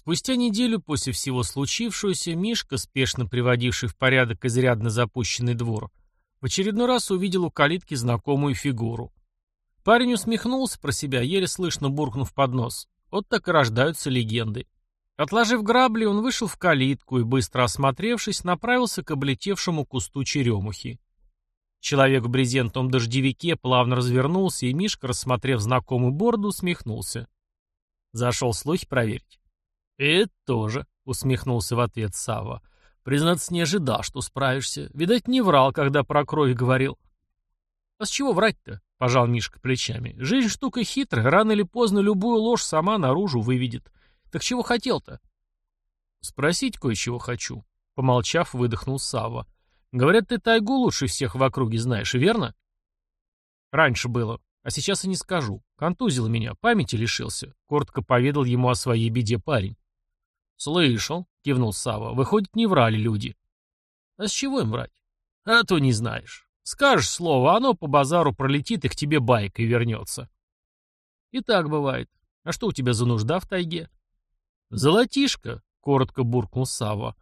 Спустя неделю после всего случившегося Мишка, спешно приводивший в порядок изрядно запущенный двор, в очередной раз увидел у калитки знакомую фигуру. Парень усмехнулся про себя, еле слышно буркнув под нос. Вот так и рождаются легенды. Отложив грабли, он вышел в калитку и, быстро осмотревшись, направился к облетевшему кусту черемухи. Человек в брезентовом дождевике плавно развернулся, и Мишка, рассмотрев знакомую борду, усмехнулся. Зашел слухи проверить. «Это тоже», — усмехнулся в ответ Савва. «Признаться, не ожидал, что справишься. Видать, не врал, когда про кровь говорил». «А с чего врать-то?» — пожал Мишка плечами. «Жизнь штука хитрая, рано или поздно любую ложь сама наружу выведет. Так чего хотел-то?» «Спросить кое-чего хочу», — помолчав, выдохнул Савва. «Говорят, ты тайгу лучше всех в округе знаешь, верно?» «Раньше было, а сейчас и не скажу. Контузил меня, памяти лишился», — коротко поведал ему о своей беде парень. «Слышал», — кивнул Сава. «Выходит, не врали люди». «А с чего им врать?» «А то не знаешь. Скажешь слово, оно по базару пролетит и к тебе байкой вернется». «И так бывает. А что у тебя за нужда в тайге?» «Золотишко», — коротко буркнул Сава.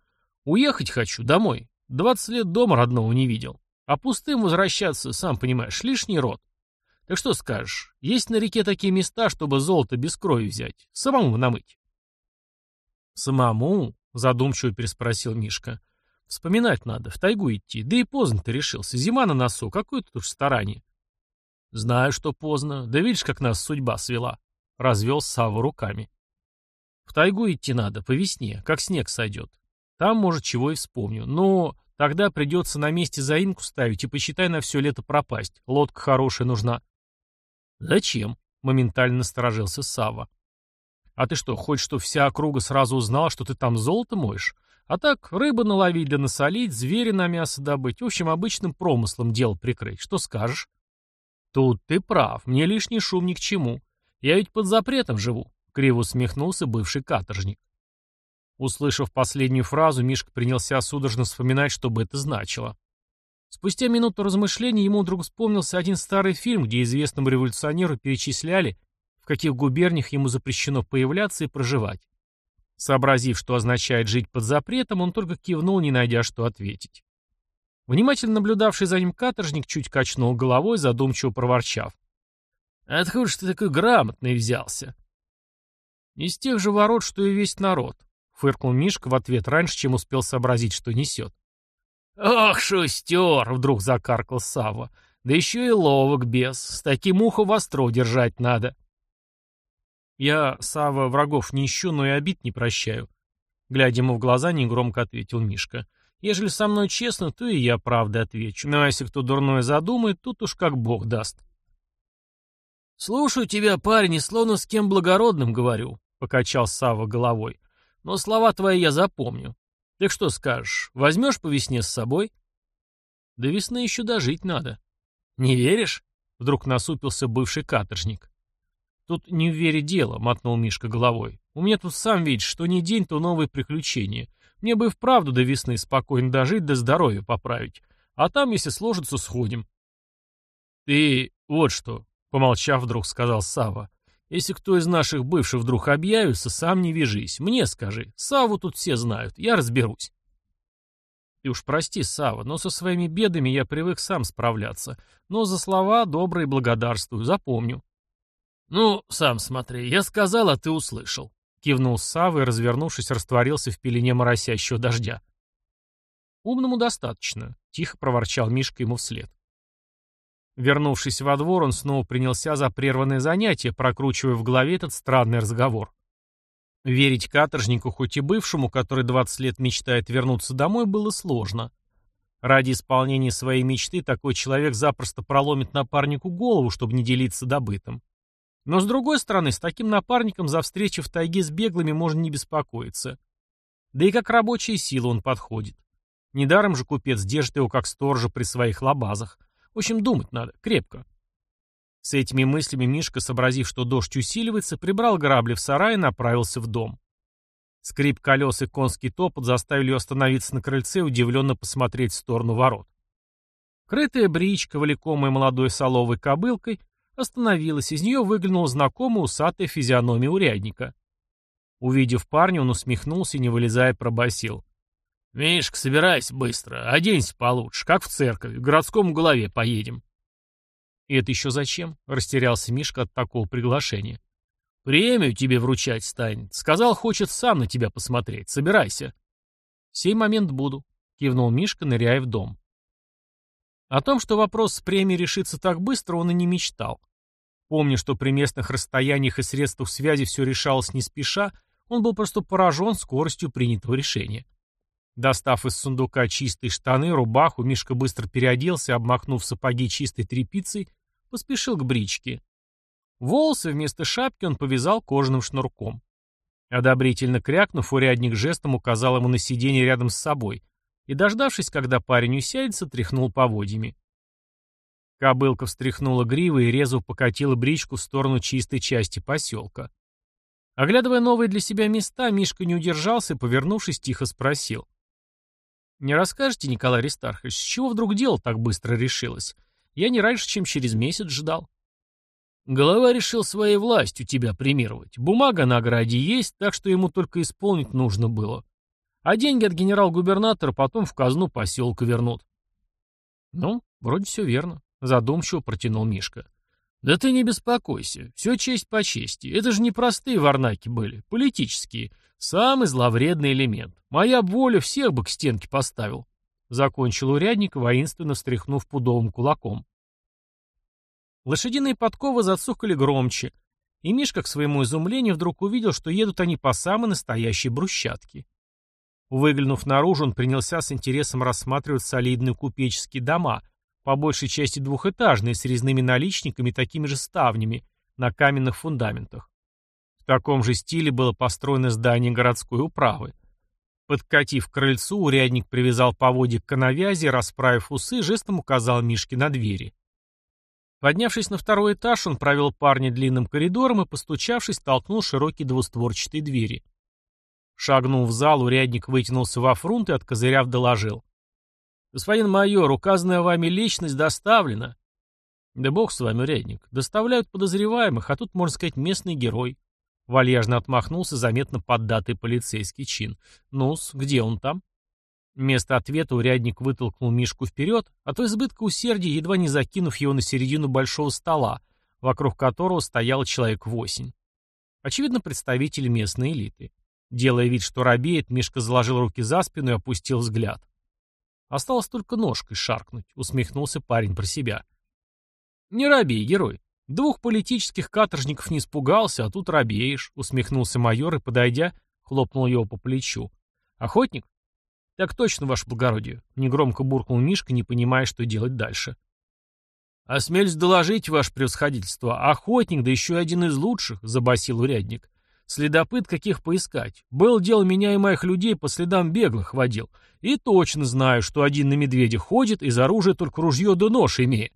«Уехать хочу, домой. Двадцать лет дома родного не видел. А пустым возвращаться, сам понимаешь, лишний род. Так что скажешь, есть на реке такие места, чтобы золото без крови взять, самому намыть?» «Самому?» — задумчиво переспросил Мишка. «Вспоминать надо, в тайгу идти. Да и поздно ты решился. Зима на носу, какое тут уж старание». «Знаю, что поздно. Да видишь, как нас судьба свела», — развел Савва руками. «В тайгу идти надо, по весне, как снег сойдет. Там, может, чего и вспомню. Но тогда придется на месте заимку ставить и, посчитай, на все лето пропасть. Лодка хорошая нужна». «Зачем?» — моментально насторожился Савва. А ты что, хочешь, что вся округа сразу узнала, что ты там золото моешь? А так, рыбы наловить да насолить, звери на мясо добыть. В общем, обычным промыслом дело прикрыть. Что скажешь? Тут ты прав, мне лишний шум ни к чему. Я ведь под запретом живу, — криво усмехнулся бывший каторжник. Услышав последнюю фразу, Мишка принялся судорожно вспоминать, что бы это значило. Спустя минуту размышлений ему вдруг вспомнился один старый фильм, где известному революционеру перечисляли, каких губерниях ему запрещено появляться и проживать. Сообразив, что означает жить под запретом, он только кивнул, не найдя что ответить. Внимательно наблюдавший за ним каторжник чуть качнул головой, задумчиво проворчав. «Откуда ж ты такой грамотный взялся?» «Из тех же ворот, что и весь народ», — фыркнул Мишка в ответ раньше, чем успел сообразить, что несет. «Ох, шустер!» — вдруг закаркал Савва. «Да еще и ловок без. С таким ухом востро держать надо». «Я, Сава, врагов не ищу, но и обид не прощаю», — глядя ему в глаза, негромко ответил Мишка. «Ежели со мной честно, то и я правда отвечу. Ну а если кто дурное задумает, тут уж как бог даст». «Слушаю тебя, парень, и словно с кем благородным говорю», — покачал Сава головой. «Но слова твои я запомню. Так что скажешь, возьмешь по весне с собой?» «До весны еще дожить надо». «Не веришь?» — вдруг насупился бывший каторжник. «Тут не в вере дело», — мотнул Мишка головой. «У меня тут сам видишь, что не день, то новые приключения. Мне бы и вправду до весны спокойно дожить, до здоровья поправить. А там, если сложится, сходим». «Ты вот что», — помолчав, вдруг сказал Сава. «Если кто из наших бывших вдруг объявится, сам не вяжись. Мне скажи. Саву тут все знают. Я разберусь». Ты уж прости, Сава, но со своими бедами я привык сам справляться. Но за слова добрые благодарствую, запомню. «Ну, сам смотри, я сказал, а ты услышал», — кивнул Савва и, развернувшись, растворился в пелене моросящего дождя. «Умному достаточно», — тихо проворчал Мишка ему вслед. Вернувшись во двор, он снова принялся за прерванное занятие, прокручивая в голове этот странный разговор. Верить каторжнику, хоть и бывшему, который 20 лет мечтает вернуться домой, было сложно. Ради исполнения своей мечты такой человек запросто проломит напарнику голову, чтобы не делиться добытым. Но с другой стороны, с таким напарником за встречи в тайге с беглыми можно не беспокоиться. Да и как рабочая сила он подходит. Недаром же купец держит его как сторожа при своих лабазах. В общем, думать надо, крепко. С этими мыслями Мишка, сообразив, что дождь усиливается, прибрал грабли в сарай и направился в дом. Скрип колес и конский топот заставили ее остановиться на крыльце и удивленно посмотреть в сторону ворот. Крытая бричка, влекомая молодой соловой кобылкой, Остановилась, из нее выглянула знакомая усатая физиономия урядника. Увидев парня, он усмехнулся и, не вылезая, пробасил: «Мишка, собирайся быстро, оденься получше, как в церковь, к городскому голове поедем». «И это еще зачем?» — растерялся Мишка от такого приглашения. «Премию тебе вручать станет. Сказал, хочет сам на тебя посмотреть. Собирайся». «Сей момент буду», — кивнул Мишка, ныряя в дом. О том, что вопрос с премией решится так быстро, он и не мечтал. Помня, что при местных расстояниях и средствах связи все решалось не спеша, он был просто поражен скоростью принятого решения. Достав из сундука чистые штаны, рубаху, Мишка быстро переоделся, обмахнув сапоги чистой тряпицей, поспешил к бричке. Волосы вместо шапки он повязал кожаным шнурком. Одобрительно крякнув, урядник жестом указал ему на сиденье рядом с собой и, дождавшись, когда парень усядется, тряхнул поводьями. Кобылка встряхнула гривой и резво покатила бричку в сторону чистой части поселка. Оглядывая новые для себя места, Мишка не удержался и, повернувшись, тихо спросил. «Не расскажете, Николай Аристархович, с чего вдруг дело так быстро решилось? Я не раньше, чем через месяц ждал». Голова решил своей властью тебя премировать. Бумага на ограде есть, так что ему только исполнить нужно было. А деньги от генерал-губернатора потом в казну поселка вернут. Ну, вроде все верно. Задумчиво протянул Мишка. Да ты не беспокойся. Все честь по чести. Это же не простые варнаки были, политические. Самый зловредный элемент. Моя воля всех бы к стенке поставил. Закончил урядник, воинственно встряхнув пудовым кулаком. Лошадиные подковы зацукали громче, и Мишка, к своему изумлению, вдруг увидел, что едут они по самой настоящей брусчатке. Выглянув наружу, он принялся с интересом рассматривать солидные купеческие дома, по большей части двухэтажные, с резными наличниками и такими же ставнями, на каменных фундаментах. В таком же стиле было построено здание городской управы. Подкатив к крыльцу, урядник привязал поводья к коновязи, расправив усы, жестом указал Мишке на двери. Поднявшись на второй этаж, он провел парня длинным коридором и, постучавшись, толкнул широкие двустворчатые двери. Шагнув в зал, урядник вытянулся во фрунт и, откозыряв, доложил. «Господин майор, указанная вами личность доставлена». «Да бог с вами, урядник. Доставляют подозреваемых, а тут, можно сказать, местный герой». Вальяжно отмахнулся заметно поддатый полицейский чин. «Ну-с, где он там?» Вместо ответа урядник вытолкнул Мишку вперед, а то избытка усердия, едва не закинув его на середину большого стола, вокруг которого стоял человек восемь. Очевидно, представитель местной элиты. Делая вид, что робеет, Мишка заложил руки за спину и опустил взгляд. Осталось только ножкой шаркнуть, усмехнулся парень про себя. Не робей, герой. Двух политических каторжников не испугался, а тут робеешь, усмехнулся майор и, подойдя, хлопнул его по плечу. Охотник? Так точно, ваше благородие, негромко буркнул Мишка, не понимая, что делать дальше. «Осмелюсь доложить, ваше превосходительство, охотник, да еще один из лучших», — забасил урядник. Следопыт каких поискать. Был дело меня и моих людей по следам беглых водил. И точно знаю, что один на медведя ходит, из оружия только ружье да нож имеет.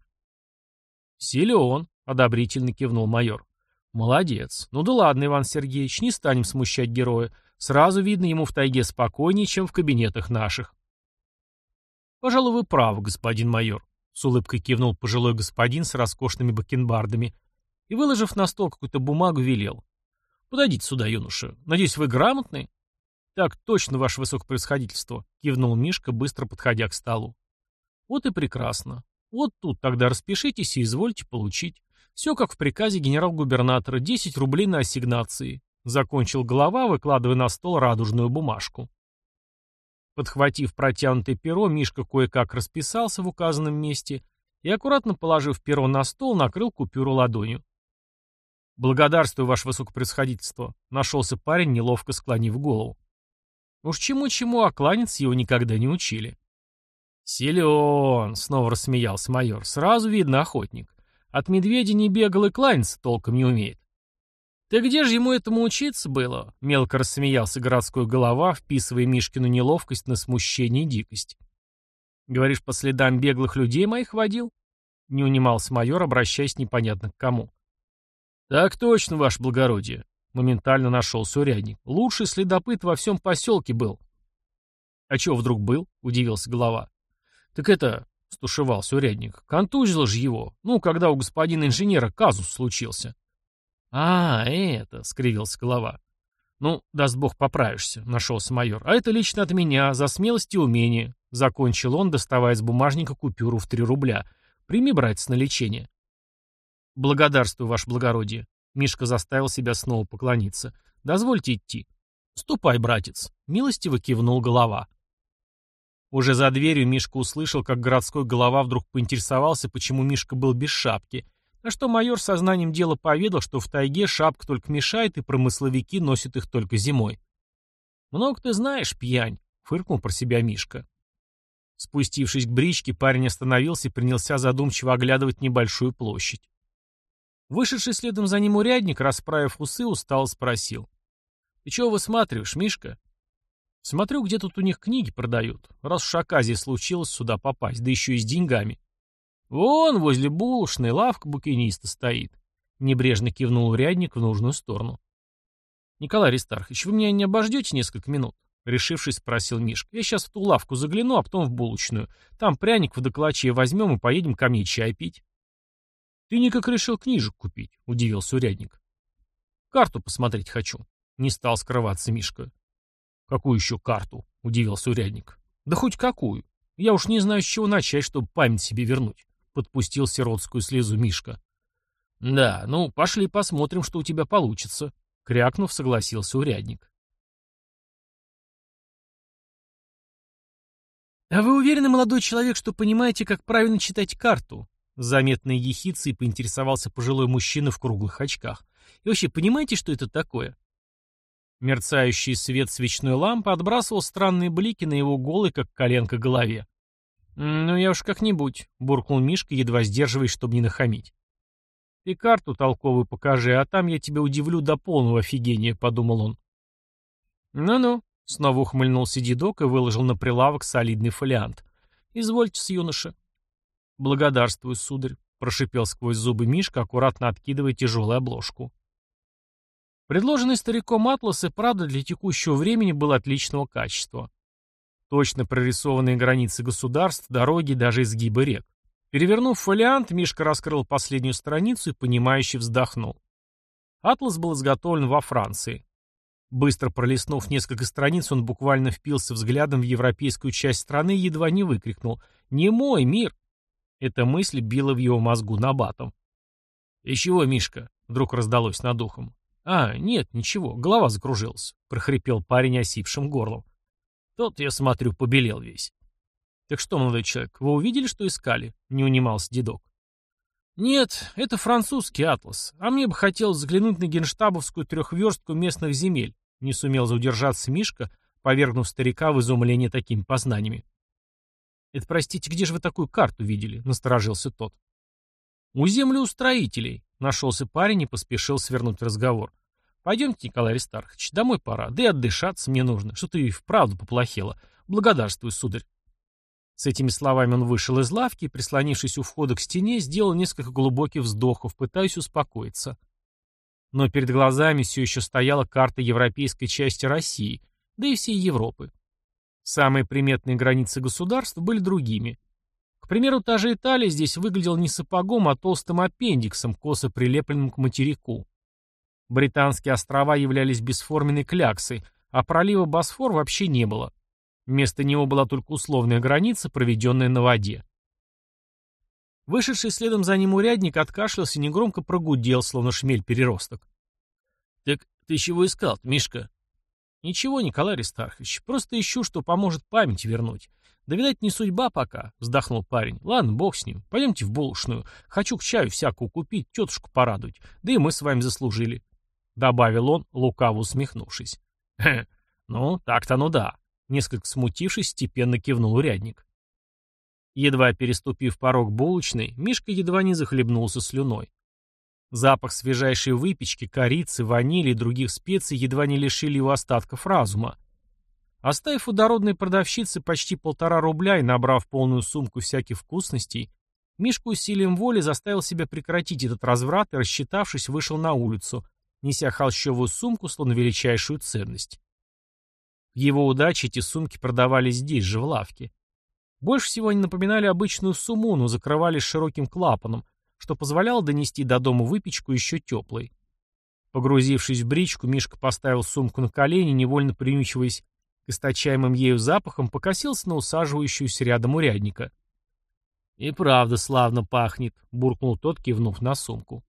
Силен, одобрительно кивнул майор. Молодец. Ну да ладно, Иван Сергеевич, не станем смущать героя. Сразу видно ему в тайге спокойнее, чем в кабинетах наших. Пожалуй, вы правы, господин майор. С улыбкой кивнул пожилой господин с роскошными бакенбардами и, выложив на стол какую-то бумагу, велел. Подойдите сюда, юноша. Надеюсь, вы грамотный? Так точно, ваше высокопроисходительство, кивнул Мишка, быстро подходя к столу. Вот и прекрасно. Вот тут тогда распишитесь и извольте получить. Все как в приказе генерал-губернатора, 10 рублей на ассигнации. Закончил голова, выкладывая на стол радужную бумажку. Подхватив протянутое перо, Мишка кое-как расписался в указанном месте и, аккуратно положив перо на стол, накрыл купюру ладонью. «Благодарствую, ваше высокопроисходительство», — нашелся парень, неловко склонив голову. Уж чему-чему, а кланяться его никогда не учили. «Силен!» — снова рассмеялся майор. «Сразу видно охотник. От медведя не бегал и кланяться толком не умеет». «Ты где же ему этому учиться было?» — мелко рассмеялся городской голова, вписывая Мишкину неловкость на смущение и дикость. «Говоришь, по следам беглых людей моих водил?» — не унимался майор, обращаясь непонятно к кому. «Так точно, ваше благородие», — моментально нашелся урядник. «Лучший следопыт во всем поселке был». «А чего вдруг был?» — удивился глава. «Так это...» — стушевался урядник. «Контузило же его. Ну, когда у господина инженера казус случился». «А, это...» — скривился голова. «Ну, даст бог, поправишься», — нашелся майор. «А это лично от меня, за смелость и умение», — закончил он, доставая из бумажника купюру в три рубля. «Прими, братец, на лечение». «Благодарствую, ваше благородие», — Мишка заставил себя снова поклониться. «Дозвольте идти». «Ступай, братец», — милостиво кивнул голова. Уже за дверью Мишка услышал, как городской голова вдруг поинтересовался, почему Мишка был без шапки, на что майор сознанием дела поведал, что в тайге шапка только мешает, и промысловики носят их только зимой. «Много ты знаешь, пьянь», — фыркнул про себя Мишка. Спустившись к бричке, парень остановился и принялся задумчиво оглядывать небольшую площадь. Вышедший следом за ним урядник, расправив усы, устало спросил. «Ты чего высматриваешь, Мишка?» Смотрю, где тут у них книги продают, раз уж оказия случилось сюда попасть, да еще и с деньгами. Вон, возле булочной, лавка букиниста стоит. Небрежно кивнул урядник в нужную сторону. Николай Аристархович, вы меня не обождете несколько минут? Решившись, спросил Мишка. Я сейчас в ту лавку загляну, а потом в булочную. Там пряник в доколачье возьмем и поедем ко мне чай пить. Ты никак решил книжек купить, удивился урядник. Карту посмотреть хочу. Не стал скрываться Мишка. «Какую еще карту?» — удивился урядник. «Да хоть какую. Я уж не знаю, с чего начать, чтобы память себе вернуть», — подпустил сиротскую слезу Мишка. «Да, ну, пошли посмотрим, что у тебя получится», — крякнув, согласился урядник. «А вы уверены, молодой человек, что понимаете, как правильно читать карту?» Заметной ехицей поинтересовался пожилой мужчина в круглых очках. «И вообще, понимаете, что это такое?» Мерцающий свет свечной лампы отбрасывал странные блики на его голой, как коленка, голове. «Ну, я уж как-нибудь», — буркнул Мишка, едва сдерживаясь, чтобы не нахамить. «Ты карту толковую покажи, а там я тебя удивлю до полного офигения», — подумал он. «Ну-ну», — снова ухмыльнулся дедок и выложил на прилавок солидный фолиант. «Извольте-с, юноша». «Благодарствую, сударь», — прошипел сквозь зубы Мишка, аккуратно откидывая тяжелую обложку. Предложенный стариком атлас и правда для текущего времени был отличного качества. Точно прорисованные границы государств, дороги, даже изгибы рек. Перевернув фолиант, Мишка раскрыл последнюю страницу и, понимающе вздохнул. Атлас был изготовлен во Франции. Быстро пролистнув несколько страниц, он буквально впился взглядом в европейскую часть страны и едва не выкрикнул «Не мой мир!». Эта мысль била в его мозгу набатом. «И чего, Мишка?» — вдруг раздалось над ухом. «А, нет, ничего, голова закружилась», — прохрипел парень осипшим горлом. Тот, я смотрю, побелел весь. «Так что, молодой человек, вы увидели, что искали?» — не унимался дедок. «Нет, это французский атлас, а мне бы хотелось взглянуть на генштабовскую трехверстку местных земель», — не сумел заудержаться Мишка, повергнув старика в изумление такими познаниями. «Это, простите, где же вы такую карту видели?» — насторожился тот. «У землеустроителей», Нашелся парень и поспешил свернуть разговор. «Пойдемте, Николай Аристархович, домой пора. Да и отдышаться мне нужно. Что-то и вправду поплохело. Благодарствую, сударь». С этими словами он вышел из лавки и, прислонившись у входа к стене, сделал несколько глубоких вздохов, пытаясь успокоиться. Но перед глазами все еще стояла карта европейской части России, да и всей Европы. Самые приметные границы государств были другими. К примеру, та же Италия здесь выглядела не сапогом, а толстым аппендиксом, косо прилепленным к материку. Британские острова являлись бесформенной кляксой, а пролива Босфор вообще не было. Вместо него была только условная граница, проведенная на воде. Вышедший следом за ним урядник откашлялся и негромко прогудел, словно шмель-переросток. «Так ты чего искал Мишка?» «Ничего, Николай Аристархович, просто ищу, что поможет память вернуть. «Да, видать, не судьба пока», — вздохнул парень. «Ладно, бог с ним. Пойдемте в булочную. Хочу к чаю всякую купить, тетушку порадовать. Да и мы с вами заслужили», — добавил он, лукаво усмехнувшись. «Хе, ну, так-то ну да», — несколько смутившись, степенно кивнул урядник. Едва переступив порог булочной, Мишка едва не захлебнулся слюной. Запах свежайшей выпечки, корицы, ванили и других специй едва не лишили его остатков разума. Оставив у дородной продавщицы почти полтора рубля и набрав полную сумку всяких вкусностей, Мишка усилием воли заставил себя прекратить этот разврат и, рассчитавшись, вышел на улицу, неся холщовую сумку, словно величайшую ценность. В его удаче эти сумки продавались здесь же, в лавке. Больше всего они напоминали обычную сумму, но закрывались широким клапаном, что позволяло донести до дома выпечку еще теплой. Погрузившись в бричку, Мишка поставил сумку на колени, невольно принючиваясь к источаемым ею запахам, покосился на усаживающуюся рядом урядника. «И правда славно пахнет», — буркнул тот, кивнув на сумку.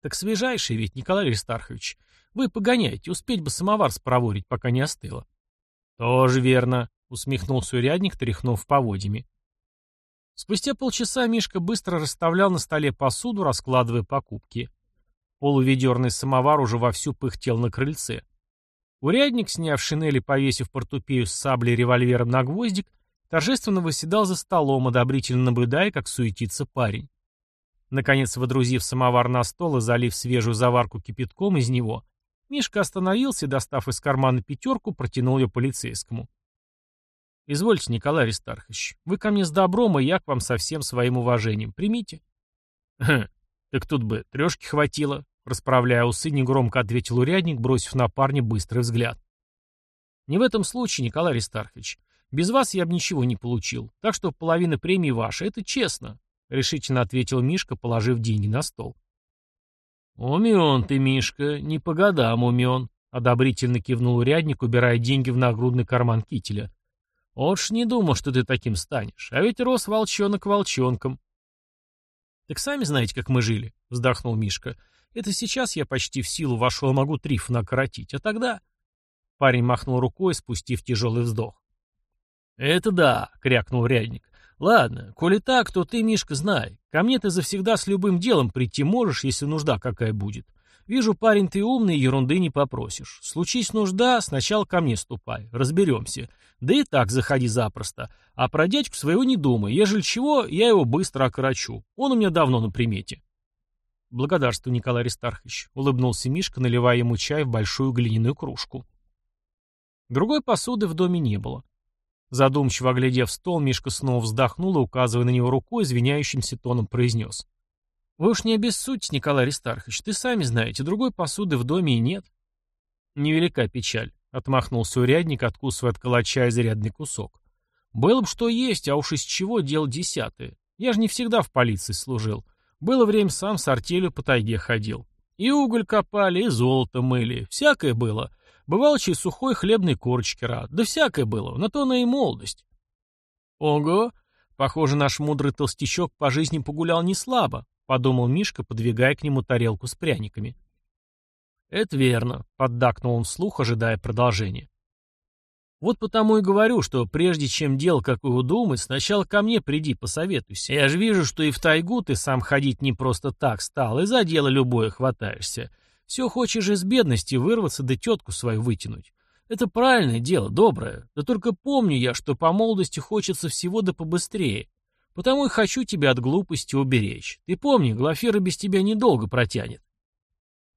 «Так свежайший ведь, Николай Аристархович. Вы погоняйте, успеть бы самовар спроворить, пока не остыло». «Тоже верно», — усмехнулся урядник, тряхнув поводьями. Спустя полчаса Мишка быстро расставлял на столе посуду, раскладывая покупки. Полуведерный самовар уже вовсю пыхтел на крыльце. Урядник, сняв шинель и повесив портупею с саблей и револьвером на гвоздик, торжественно выседал за столом, одобрительно наблюдая, как суетится парень. Наконец, водрузив самовар на стол и залив свежую заварку кипятком из него, Мишка остановился и, достав из кармана пятерку, протянул ее полицейскому. «Извольте, Николай Аристархович, вы ко мне с добром, и я к вам со всем своим уважением. Примите». «Хм, так тут бы трешки хватило», — расправляя усы, негромко ответил урядник, бросив на парня быстрый взгляд. «Не в этом случае, Николай Аристархович. Без вас я бы ничего не получил, так что половина премии ваша, это честно», — решительно ответил Мишка, положив деньги на стол. «Умен ты, Мишка, не по годам умен», — одобрительно кивнул урядник, убирая деньги в нагрудный карман кителя. «Вот ж не думал, что ты таким станешь, а ведь рос волчонок волчонком». «Так сами знаете, как мы жили», — вздохнул Мишка. «Это сейчас я почти в силу вошел, могу триф накоротить, а тогда...» Парень махнул рукой, спустив тяжелый вздох. «Это да», — крякнул рядник. «Ладно, коли так, то ты, Мишка, знай. Ко мне ты завсегда с любым делом прийти можешь, если нужда какая будет. Вижу, парень ты умный, ерунды не попросишь. Случись нужда, сначала ко мне ступай, разберемся. Да и так заходи запросто. А про дядьку своего не думай. Ежели чего, я его быстро окорочу. Он у меня давно на примете». «Благодарствую, Николай Аристархович», — улыбнулся Мишка, наливая ему чай в большую глиняную кружку. Другой посуды в доме не было. Задумчиво оглядев стол, Мишка снова вздохнул и, указывая на него рукой, извиняющимся тоном произнес. «Вы уж не обессудьте, Николай Аристархович, ты сами знаете, другой посуды в доме и нет». «Невелика печаль», — отмахнулся урядник, откусывая от калача изрядный кусок. «Было бы что есть, а уж из чего дело десятое. Я же не всегда в полиции служил. Было время сам с артелью по тайге ходил. И уголь копали, и золото мыли. Всякое было. Бывало, через сухой хлебной корочки рад. Да всякое было, на то на и молодость. Ого, похоже, наш мудрый толстячок по жизни погулял не слабо, подумал Мишка, подвигая к нему тарелку с пряниками. Это верно, поддакнул он вслух, ожидая продолжения. Вот потому и говорю, что прежде чем дело какое удумать, сначала ко мне приди, посоветуйся. Я же вижу, что и в тайгу ты сам ходить не просто так стал, и за дело любое хватаешься. Все хочешь из бедности вырваться да тетку свою вытянуть. Это правильное дело, доброе. Да только помню я, что по молодости хочется всего да побыстрее. Потому и хочу тебя от глупости уберечь. Ты помни, Глафира без тебя недолго протянет.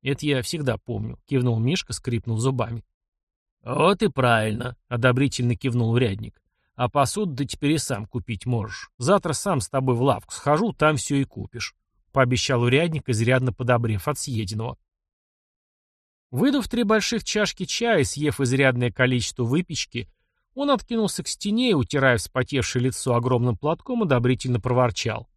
Это я всегда помню, кивнул Мишка, скрипнув зубами. Вот и правильно, одобрительно кивнул урядник. А посуду ты теперь и сам купить можешь. Завтра сам с тобой в лавку схожу, там все и купишь. Пообещал урядник, изрядно подобрев от съеденного. Выдав три больших чашки чая, съев изрядное количество выпечки, он откинулся к стене и, утирая вспотевшее лицо огромным платком, одобрительно проворчал.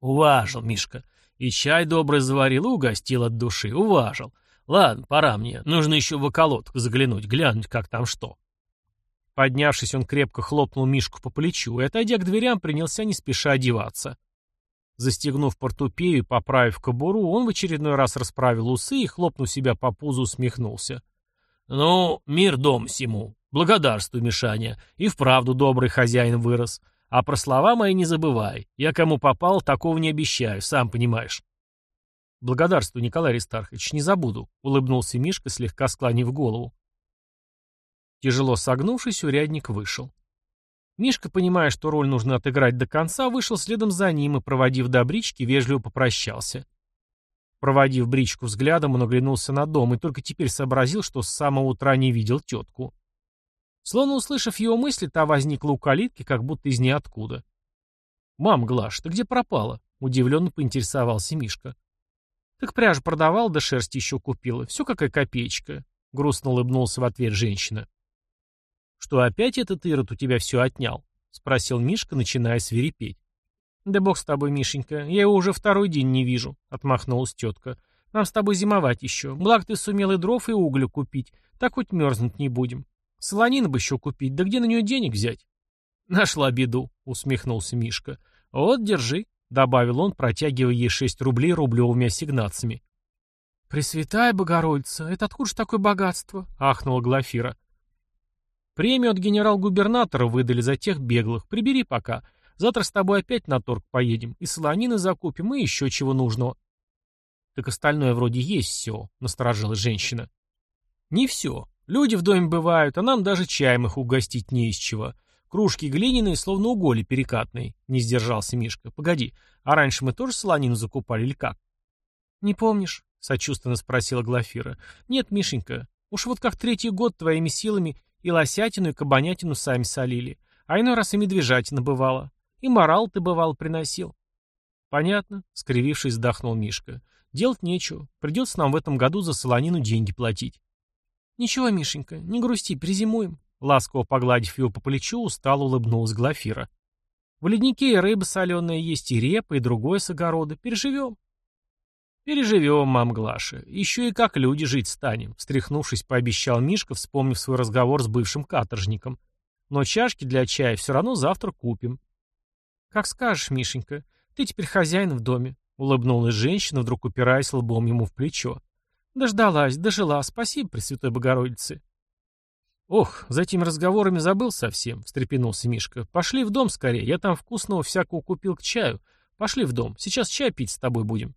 «Уважил, Мишка. И чай добрый заварил, и угостил от души. Уважил. Ладно, пора мне. Нужно еще в околотку заглянуть, глянуть, как там что». Поднявшись, он крепко хлопнул Мишку по плечу и, отойдя к дверям, принялся не спеша одеваться. Застегнув портупею и поправив кобуру, он в очередной раз расправил усы и, хлопнув себя по пузу, усмехнулся. «Ну, мир дом всему. Благодарствуй, Мишаня. И вправду добрый хозяин вырос. А про слова мои не забывай. Я кому попал, такого не обещаю, сам понимаешь». «Благодарствуй, Николай Аристархович, не забуду», — улыбнулся Мишка, слегка склонив голову. Тяжело согнувшись, урядник вышел. Мишка, понимая, что роль нужно отыграть до конца, вышел следом за ним и, проводив до брички, вежливо попрощался. Проводив бричку взглядом, он оглянулся на дом и только теперь сообразил, что с самого утра не видел тетку. Словно услышав его мысли, та возникла у калитки, как будто из ниоткуда. «Мам, Глаш, ты где пропала?» — удивленно поинтересовался Мишка. «Так пряжу продавал, да шерсть еще купила. Все какая копеечка», — грустно улыбнулся в ответ женщина. «Что опять этот Ирод у тебя все отнял?» — спросил Мишка, начиная свирепеть. «Да бог с тобой, Мишенька, я его уже второй день не вижу», — отмахнулась тетка. Нам с тобой зимовать еще. Благо ты сумел и дров, и угля купить. Так хоть мерзнуть не будем. Солонину бы еще купить, да где на нее денег взять? Нашла беду, усмехнулся Мишка. Вот, держи, добавил он, протягивая ей шесть рублей рублевыми ассигнациями. «Пресвятая Богородица, это откуда ж такое богатство?» — ахнула Глафира. «Премию от генерал-губернатора выдали за тех беглых. Прибери пока. Завтра с тобой опять на торг поедем. И солонины закупим, и еще чего нужного». «Так остальное вроде есть все», — насторожилась женщина. «Не все. Люди в доме бывают, а нам даже чаем их угостить не из чего. Кружки глиняные, словно уголи перекатные», — не сдержался Мишка. «Погоди, а раньше мы тоже солонину закупали или как?» «Не помнишь?» — сочувственно спросила Глафира. «Нет, Мишенька, уж вот как третий год твоими силами и лосятину, и кабанятину сами солили. А иной раз и медвежатина бывала. И морал ты, бывал, приносил». «Понятно», — скривившись, вздохнул Мишка. «Делать нечего. Придется нам в этом году за солонину деньги платить». «Ничего, Мишенька, не грусти, призимуем». Ласково погладив его по плечу, устало улыбнулась Глафира. «В леднике и рыба соленая есть, и репа, и другое с огорода. Переживем». «Переживем, мам Глаша. Еще и как люди жить станем», — встряхнувшись, пообещал Мишка, вспомнив свой разговор с бывшим каторжником. «Но чашки для чая все равно завтра купим». «Как скажешь, Мишенька. Ты теперь хозяин в доме», — улыбнулась женщина, вдруг упираясь лбом ему в плечо. «Дождалась, дожила. Спасибо, Пресвятой Богородице». «Ох, за этими разговорами забыл совсем», — встрепенулся Мишка. «Пошли в дом скорее. Я там вкусного всякого купил к чаю. Пошли в дом. Сейчас чай пить с тобой будем».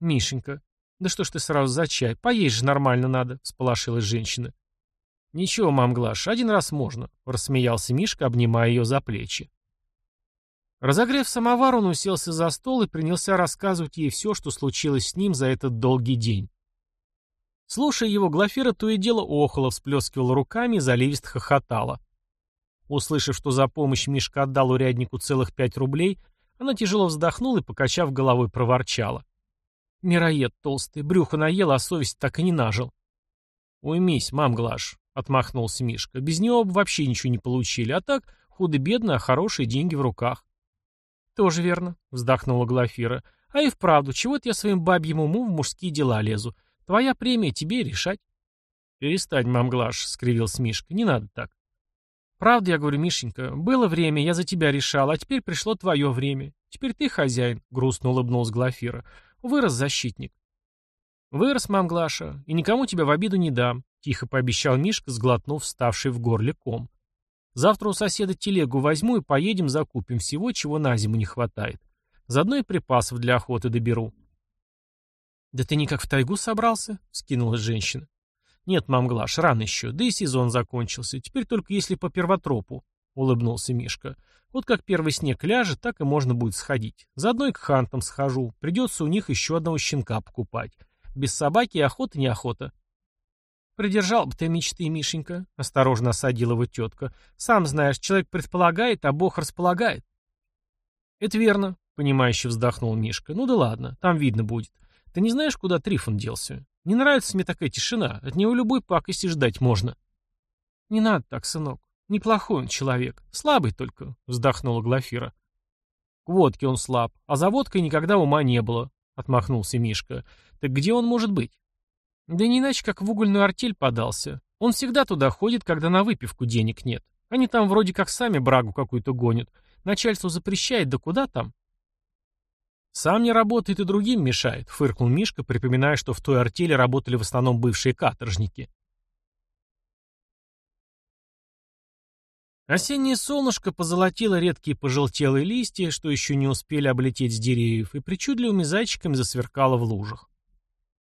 «Мишенька, да что ж ты сразу за чай? Поесть же нормально надо», — сполошилась женщина. «Ничего, мам Глаш, один раз можно», — рассмеялся Мишка, обнимая ее за плечи. Разогрев самовар, он уселся за стол и принялся рассказывать ей все, что случилось с ним за этот долгий день. Слушая его, Глафира то и дело охала, всплескивала руками и заливисто хохотала. Услышав, что за помощь Мишка отдал уряднику целых пять рублей, она тяжело вздохнула и, покачав головой, проворчала. Мироед толстый, брюхо наел, а совесть так и не нажил. «Уймись, мам Глаш», — отмахнулся Мишка. «Без него бы вообще ничего не получили, а так худо-бедно, а хорошие деньги в руках». «Тоже верно», — вздохнула Глафира. «А и вправду, чего-то я своим бабьим умом в мужские дела лезу. Твоя премия, тебе решать». «Перестань, мам Глаш», — скривился Мишка. «Не надо так». «Правда, я говорю, Мишенька, было время, я за тебя решал, а теперь пришло твое время. Теперь ты хозяин», — грустно улыбнулась Глафира. Вырос защитник. Вырос, мам Глаша, и никому тебя в обиду не дам, тихо пообещал Мишка, сглотнув вставший в горле ком. Завтра у соседа телегу возьму и поедем закупим всего, чего на зиму не хватает. Заодно и припасов для охоты доберу. «Да ты никак в тайгу собрался?» — скинулась женщина. «Нет, мам Глаш, рано еще, да и сезон закончился. Теперь только если по первотропу», — улыбнулся Мишка. Вот как первый снег ляжет, так и можно будет сходить. Заодно и к хантам схожу. Придется у них еще одного щенка покупать. Без собаки охота неохота. Придержал бы ты мечты, Мишенька, — осторожно осадила его тетка. Сам знаешь, человек предполагает, а Бог располагает. Это верно, — понимающе вздохнул Мишка. Ну да ладно, там видно будет. Ты не знаешь, куда Трифон делся? Не нравится мне такая тишина. От него любой пакости ждать можно. Не надо так, сынок. Неплохой он человек. Слабый только, вздохнула Глафира. К водке он слаб, а за водкой никогда ума не было, отмахнулся Мишка. Так где он может быть? Да не иначе, как в угольную артель подался. Он всегда туда ходит, когда на выпивку денег нет. Они там вроде как сами брагу какую-то гонят. Начальство запрещает, да куда там? Сам не работает и другим мешает, фыркнул Мишка, припоминая, что в той артели работали в основном бывшие каторжники. Осеннее солнышко позолотило редкие пожелтелые листья, что еще не успели облететь с деревьев, и причудливыми зайчиками засверкало в лужах.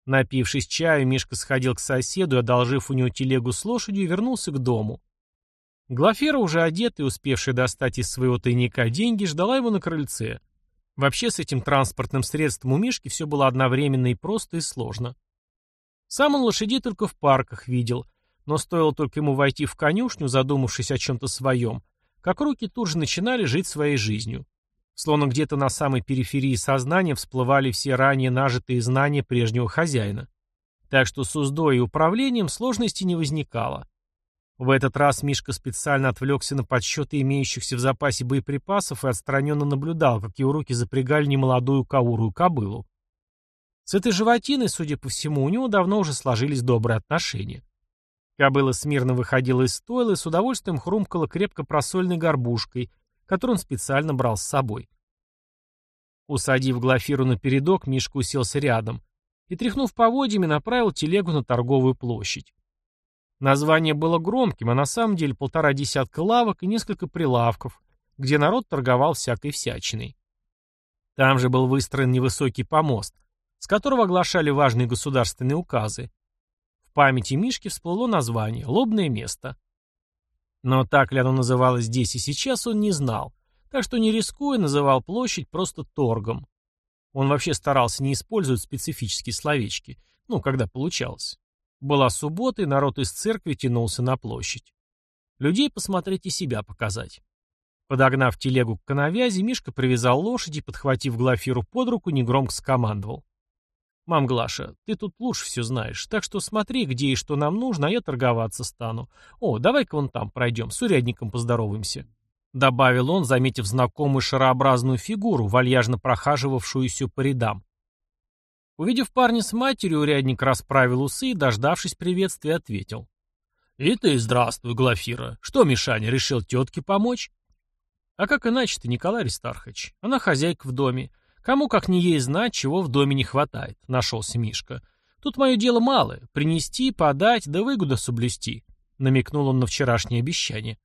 Напившись чаю, Мишка сходил к соседу и, одолжив у него телегу с лошадью, вернулся к дому. Глафера, уже одетая успевшая достать из своего тайника деньги, ждала его на крыльце. Вообще с этим транспортным средством у Мишки все было одновременно и просто, и сложно. Сам он лошадей только в парках видел, но стоило только ему войти в конюшню, задумавшись о чем-то своем, как руки тут же начинали жить своей жизнью. Словно где-то на самой периферии сознания всплывали все ранее нажитые знания прежнего хозяина. Так что с уздой и управлением сложности не возникало. В этот раз Мишка специально отвлекся на подсчеты имеющихся в запасе боеприпасов и отстраненно наблюдал, как его руки запрягали немолодую каурую кобылу. С этой животиной, судя по всему, у него давно уже сложились добрые отношения. Кобыла смирно выходила из стойла и с удовольствием хрумкала крепко просольной горбушкой, которую он специально брал с собой. Усадив Глафиру на передок, Мишка уселся рядом и, тряхнув поводьями, направил телегу на торговую площадь. Название было громким, а на самом деле полтора десятка лавок и несколько прилавков, где народ торговал всякой всячиной. Там же был выстроен невысокий помост, с которого оглашали важные государственные указы. В памяти Мишки всплыло название «Лобное место». Но так ли оно называлось здесь и сейчас, он не знал, так что не рискуя, называл площадь просто торгом. Он вообще старался не использовать специфические словечки, ну, когда получалось. Была суббота, и народ из церкви тянулся на площадь. Людей посмотреть и себя показать. Подогнав телегу к коновязи, Мишка привязал лошадь и, подхватив Глафиру под руку, негромко скомандовал. «Мам, Глаша, ты тут лучше все знаешь, так что смотри, где и что нам нужно, а я торговаться стану. О, давай-ка вон там пройдем, с урядником поздороваемся». Добавил он, заметив знакомую шарообразную фигуру, вальяжно прохаживавшуюся по рядам. Увидев парня с матерью, урядник расправил усы и, дождавшись приветствия, ответил. «И ты здравствуй, Глафира. Что, Мишаня, решил тетке помочь?» «А как иначе-то, Николай Аристархович? Она хозяйка в доме. Кому, как не ей, знать, чего в доме не хватает», — нашелся Мишка. «Тут мое дело малое. Принести, подать, да выгоду соблюсти», — намекнул он на вчерашнее обещание.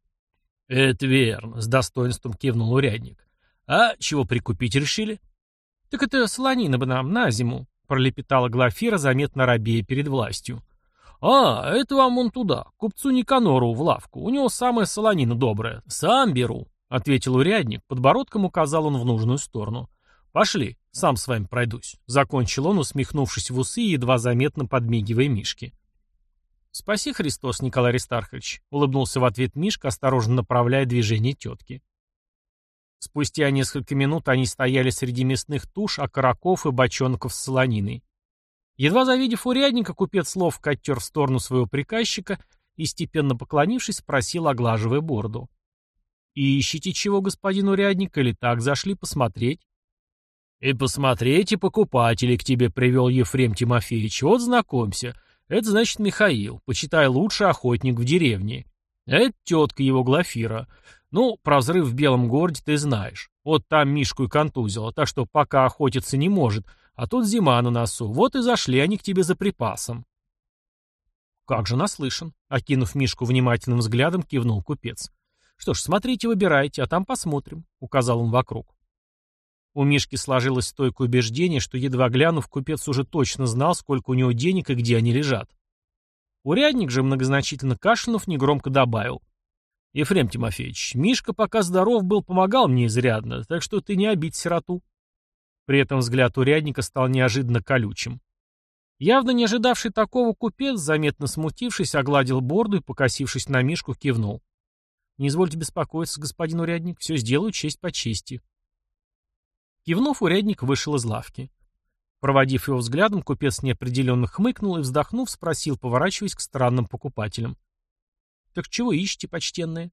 «Это верно», — с достоинством кивнул урядник. «А чего прикупить решили?» «Так это солонина бы нам на зиму», пролепетала Глафира, заметно робея перед властью. «А, это вам он туда, купцу Никанору в лавку. У него самая солонина добрая. Сам беру», — ответил урядник. Подбородком указал он в нужную сторону. «Пошли, сам с вами пройдусь», — закончил он, усмехнувшись в усы и едва заметно подмигивая Мишке. «Спаси, Христос, Николай Аристархович», — улыбнулся в ответ Мишка, осторожно направляя движение тетки. Спустя несколько минут они стояли среди мясных туш, окороков и бочонков с солониной. Едва завидев урядника, купец ловко оттер в сторону своего приказчика и, степенно поклонившись, спросил, оглаживая бороду. «Ищите чего, господин урядник, или так зашли посмотреть?» «И посмотреть, и к тебе привел Ефрем Тимофеевич. Вот знакомься. Это значит Михаил, почитай лучший охотник в деревне. Это тетка его Глафира. Ну, про взрыв в Белом городе ты знаешь. Вот там Мишку и контузило, так что пока охотиться не может, а тут зима на носу. Вот и зашли они к тебе за припасом. Как же наслышан. Окинув Мишку внимательным взглядом, кивнул купец. Что ж, смотрите, выбирайте, а там посмотрим, указал он вокруг. У Мишки сложилось стойкое убеждение, что, едва глянув, купец уже точно знал, сколько у него денег и где они лежат. Урядник же, многозначительно кашлянув, негромко добавил. Ефрем Тимофеевич, Мишка, пока здоров был, помогал мне изрядно, так что ты не обидь сироту. При этом взгляд урядника стал неожиданно колючим. Явно не ожидавший такого купец, заметно смутившись, огладил борду и, покосившись на Мишку, кивнул. «Не извольте беспокоиться, господин урядник, все сделаю честь по чести». Кивнув, урядник вышел из лавки. Проводив его взглядом, купец неопределенно хмыкнул и, вздохнув, спросил, поворачиваясь к странным покупателям. Так чего ищете, почтенные?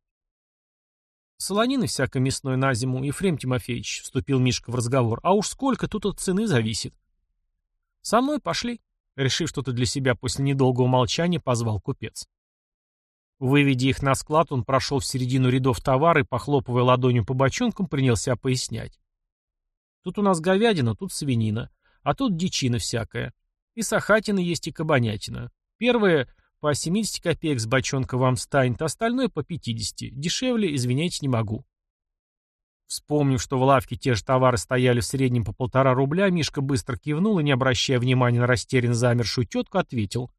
Солонины всякой мясной на зиму, Ефрем Тимофеевич, вступил Мишка в разговор. А уж сколько тут от цены зависит. Со мной пошли. Решив что-то для себя после недолгого молчания, позвал купец. Выведя их на склад, он прошел в середину рядов товара и, похлопывая ладонью по бочонкам, принялся пояснять. Тут у нас говядина, тут свинина, а тут дичина всякая. И сахатина есть, и кабанятина. Первое по 70 копеек с бочонка вам станет, остальное по 50. Дешевле, извиняйте, не могу. Вспомнив, что в лавке те же товары стояли в среднем по полтора рубля, Мишка быстро кивнул и, не обращая внимания на растерянно замершую тетку, ответил.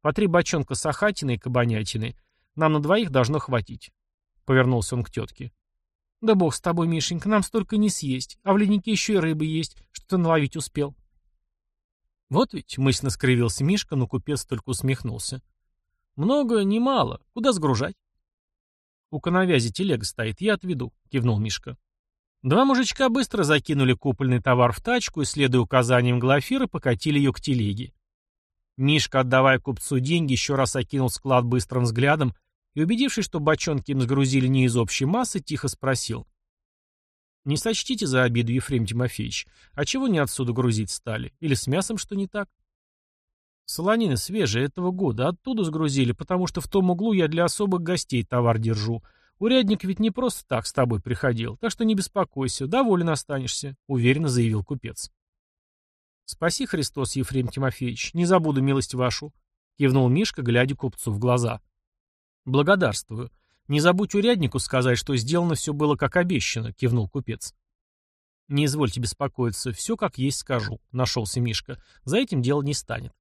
«По три бочонка сахатины и кабанятины. Нам на двоих должно хватить». Повернулся он к тетке. «Да бог с тобой, Мишенька, нам столько не съесть, а в леднике еще и рыбы есть, что ты наловить успел». Вот ведь, мысленно скривился Мишка, но купец только усмехнулся. Много, не мало. Куда сгружать? У коновязи телега стоит, я отведу, кивнул Мишка. Два мужичка быстро закинули купольный товар в тачку и, следуя указаниям Глафира, покатили ее к телеге. Мишка, отдавая купцу деньги, еще раз окинул склад быстрым взглядом и, убедившись, что бочонки им сгрузили не из общей массы, тихо спросил. Не сочтите за обиду, Ефрем Тимофеевич. А чего не отсюда грузить стали? Или с мясом что не так? Солонина свежая этого года. Оттуда сгрузили, потому что в том углу я для особых гостей товар держу. Урядник ведь не просто так с тобой приходил, так что не беспокойся, доволен останешься, уверенно заявил купец. Спаси, Христос, Ефрем Тимофеевич, не забуду милость вашу, кивнул Мишка, глядя купцу в глаза. Благодарствую. Не забудь уряднику сказать, что сделано все было как обещано, кивнул купец. Не извольте беспокоиться, все как есть скажу, нашелся Мишка. За этим дело не станет.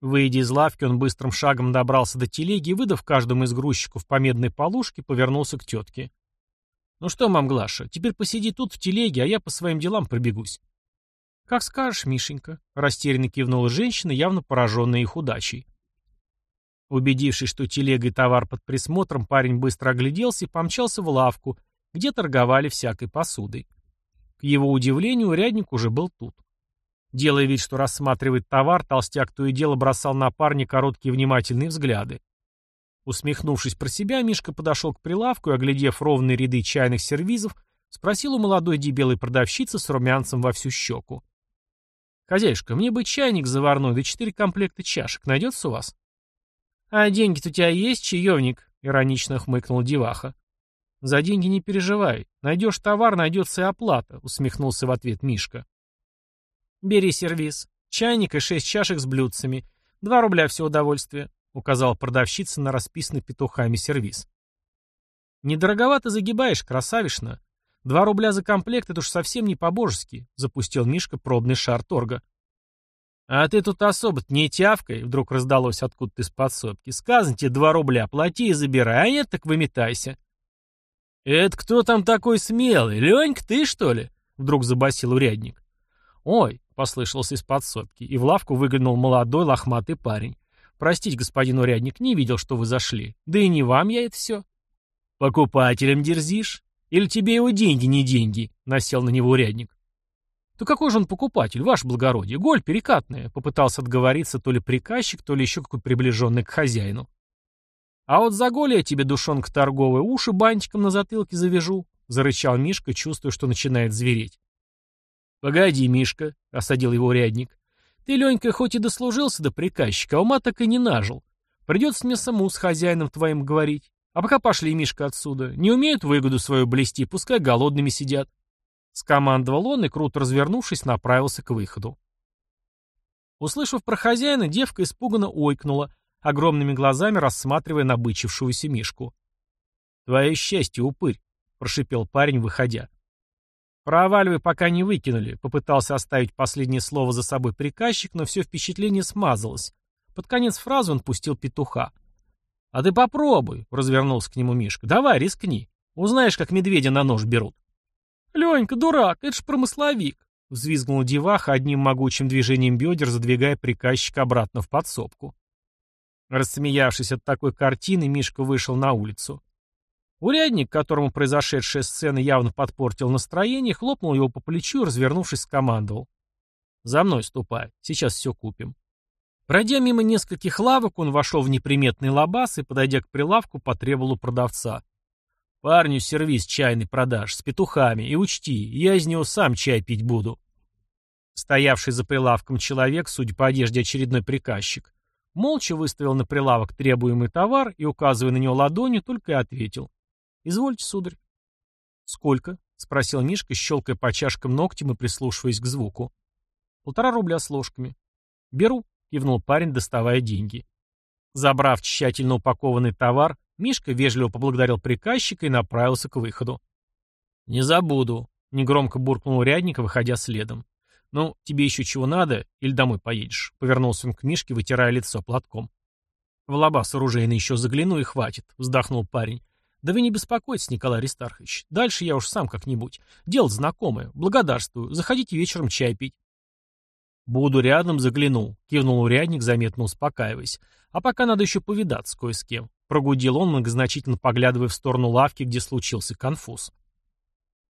Выйдя из лавки, он быстрым шагом добрался до телеги и, выдав каждому из грузчиков по медной полушке, повернулся к тетке. «Ну что, мам Глаша, теперь посиди тут в телеге, а я по своим делам пробегусь». «Как скажешь, Мишенька», — растерянно кивнула женщина, явно пораженная их удачей. Убедившись, что телега и товар под присмотром, парень быстро огляделся и помчался в лавку, где торговали всякой посудой. К его удивлению, урядник уже был тут. Делая вид, что рассматривает товар, толстяк то и дело бросал на парня короткие внимательные взгляды. Усмехнувшись про себя, Мишка подошел к прилавку и, оглядев ровные ряды чайных сервизов, спросил у молодой дебелой продавщицы с румянцем во всю щеку. «Хозяюшка, мне бы чайник заварной, да четыре комплекта чашек. Найдется у вас?» «А деньги-то у тебя есть, чаевник?» — иронично хмыкнул деваха. «За деньги не переживай. Найдешь товар, найдется и оплата», — усмехнулся в ответ Мишка. «Бери сервиз. Чайник и шесть чашек с блюдцами. Два рубля все удовольствие», — указал продавщица на расписанный петухами сервиз. «Недороговато загибаешь, красавишна. Два рубля за комплект — это уж совсем не по-божески», — запустил Мишка пробный шар торга. «А ты тут особо не тявкой», — вдруг раздалось откуда-то из подсобки. «Сказано тебе два рубля, плати и забирай, а нет, так выметайся». «Это кто там такой смелый? Ленька, ты, что ли?» — вдруг забасил урядник. «Ой, — послышался из подсобки, и в лавку выглянул молодой лохматый парень. «Простите, господин урядник, не видел, что вы зашли. Да и не вам я это все». «Покупателям дерзишь? Или тебе его деньги не деньги?» — насел на него урядник. «То какой же он покупатель, ваше благородие? Голь перекатная», — попытался отговориться то ли приказчик, то ли еще какой приближенный к хозяину. «А вот за голь я тебе, душонка торговая, уши бантиком на затылке завяжу», — зарычал Мишка, чувствуя, что начинает звереть. «Погоди, Мишка», — осадил его урядник. «Ты, Ленька, хоть и дослужился до приказчика, а ума так и не нажил. Придется мне саму с хозяином твоим говорить. А пока пошли, Мишка, отсюда. Не умеют выгоду свою блести, пускай голодными сидят». Скомандовал он и, круто развернувшись, направился к выходу. Услышав про хозяина, девка испуганно ойкнула, огромными глазами рассматривая набычившуюся Мишку. «Твое счастье, упырь!» — прошипел парень, выходя. «Проваливай, пока не выкинули», — попытался оставить последнее слово за собой приказчик, но все впечатление смазалось. Под конец фразы он пустил петуха. «А ты попробуй», — развернулся к нему Мишка. «Давай, рискни. Узнаешь, как медведя на нож берут». «Ленька, дурак, это ж промысловик», — взвизгнул деваха одним могучим движением бедер, задвигая приказчика обратно в подсобку. Рассмеявшись от такой картины, Мишка вышел на улицу. Урядник, которому произошедшая сцена явно подпортил настроение, хлопнул его по плечу и, развернувшись, скомандовал. «За мной ступай, сейчас все купим». Пройдя мимо нескольких лавок, он вошел в неприметный лабаз и, подойдя к прилавку, потребовал у продавца. «Парню сервис чайный продаж, с петухами, и учти, я из него сам чай пить буду». Стоявший за прилавком человек, судя по одежде очередной приказчик, молча выставил на прилавок требуемый товар и, указывая на него ладонью, только и ответил. «Извольте, сударь». «Сколько?» — спросил Мишка, щелкая по чашкам ногтем и прислушиваясь к звуку. «Полтора рубля с ложками». «Беру», — кивнул парень, доставая деньги. Забрав тщательно упакованный товар, Мишка вежливо поблагодарил приказчика и направился к выходу. «Не забуду», — негромко буркнул урядник, выходя следом. «Ну, тебе еще чего надо, или домой поедешь?» — повернулся он к Мишке, вытирая лицо платком. «В лабаз оружейный еще загляну и хватит», — вздохнул парень. Да вы не беспокойтесь, Николай Аристархович. Дальше я уж сам как-нибудь. Дело знакомое. Благодарствую. Заходите вечером чай пить. Буду рядом, заглянул. Кивнул урядник, заметно успокаиваясь. А пока надо еще повидаться кое с кем. Прогудел он, многозначительно поглядывая в сторону лавки, где случился конфуз.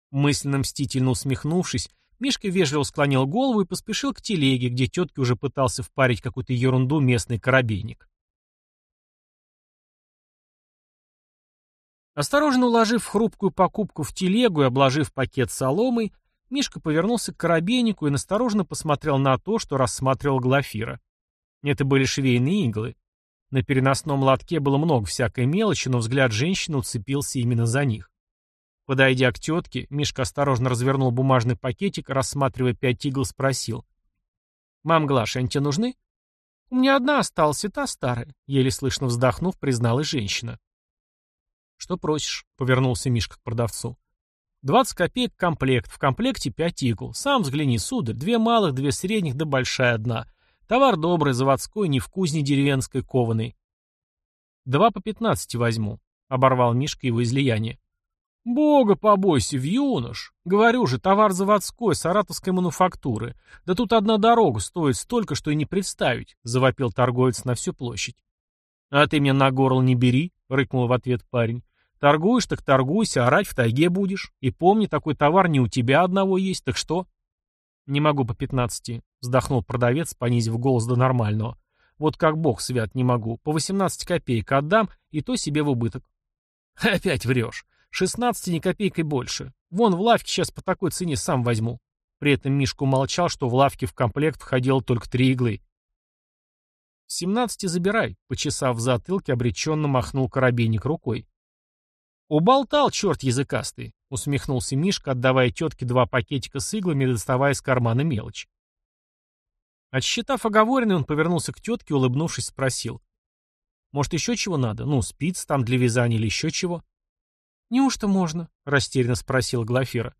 Мысленно мстительно усмехнувшись, Мишка вежливо склонил голову и поспешил к телеге, где тетки уже пытался впарить какую-то ерунду местный коробейник. Осторожно уложив хрупкую покупку в телегу и обложив пакет соломой, Мишка повернулся к коробейнику и настороженно посмотрел на то, что рассматривал Глафира. Это были швейные иглы. На переносном лотке было много всякой мелочи, но взгляд женщины уцепился именно за них. Подойдя к тетке, Мишка осторожно развернул бумажный пакетик, рассматривая пять игл, спросил. «Мам, Глаша, они тебе нужны?» «У меня одна осталась, и та старая», — еле слышно вздохнув, призналась женщина. «Что просишь?» — повернулся Мишка к продавцу. «Двадцать копеек комплект, в комплекте пять игл. Сам взгляни, сударь, две малых, две средних, да большая одна. Товар добрый, заводской, не в кузне деревенской, кованый». «Два по пятнадцати возьму», — оборвал Мишка его излияние. «Бога побойся, в юнош! Говорю же, товар заводской, саратовской мануфактуры. Да тут одна дорога стоит столько, что и не представить», — завопил торговец на всю площадь. «А ты меня на горло не бери», — рыкнул в ответ парень. Торгуешь, так торгуйся, орать в тайге будешь. И помни, такой товар не у тебя одного есть, так что? Не могу по пятнадцати, вздохнул продавец, понизив голос до нормального. Вот как бог свят, не могу. По восемнадцать копеек отдам, и то себе в убыток. Опять врешь. Шестнадцати ни копейкой больше. Вон в лавке сейчас по такой цене сам возьму. При этом Мишка умолчал, что в лавке в комплект входило только три иглы. «Семнадцати забирай», — почесав в затылке, обреченно махнул коробейник рукой. «Уболтал, черт языкастый!» — усмехнулся Мишка, отдавая тетке два пакетика с иглами и доставая из кармана мелочь. Отсчитав оговоренный, он повернулся к тетке, улыбнувшись, спросил. «Может, еще чего надо? Ну, спиц там для вязания или еще чего?» «Неужто можно?» — растерянно спросила Глафира.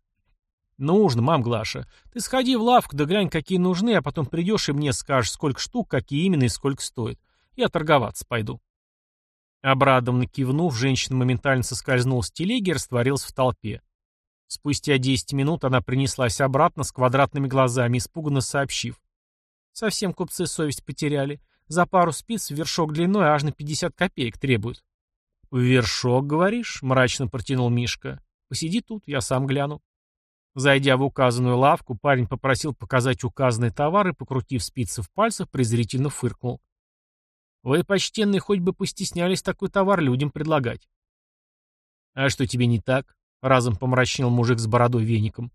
«Нужно, мам Глаша. Ты сходи в лавку, да глянь, какие нужны, а потом придешь и мне скажешь, сколько штук, какие именно и сколько стоит. Я торговаться пойду». Обрадованно кивнув, женщина моментально соскользнула с телеги и растворилась в толпе. Спустя 10 минут она принеслась обратно с квадратными глазами, испуганно сообщив. Совсем купцы совесть потеряли. За пару спиц вершок длиной аж на 50 копеек требуют. «В вершок, говоришь?» — мрачно протянул Мишка. «Посиди тут, я сам гляну». Зайдя в указанную лавку, парень попросил показать указанный товар и, покрутив спицы в пальцах, презрительно фыркнул. Вы, почтенные, хоть бы постеснялись такой товар людям предлагать. А что тебе не так? Разом помрачнел мужик с бородой веником.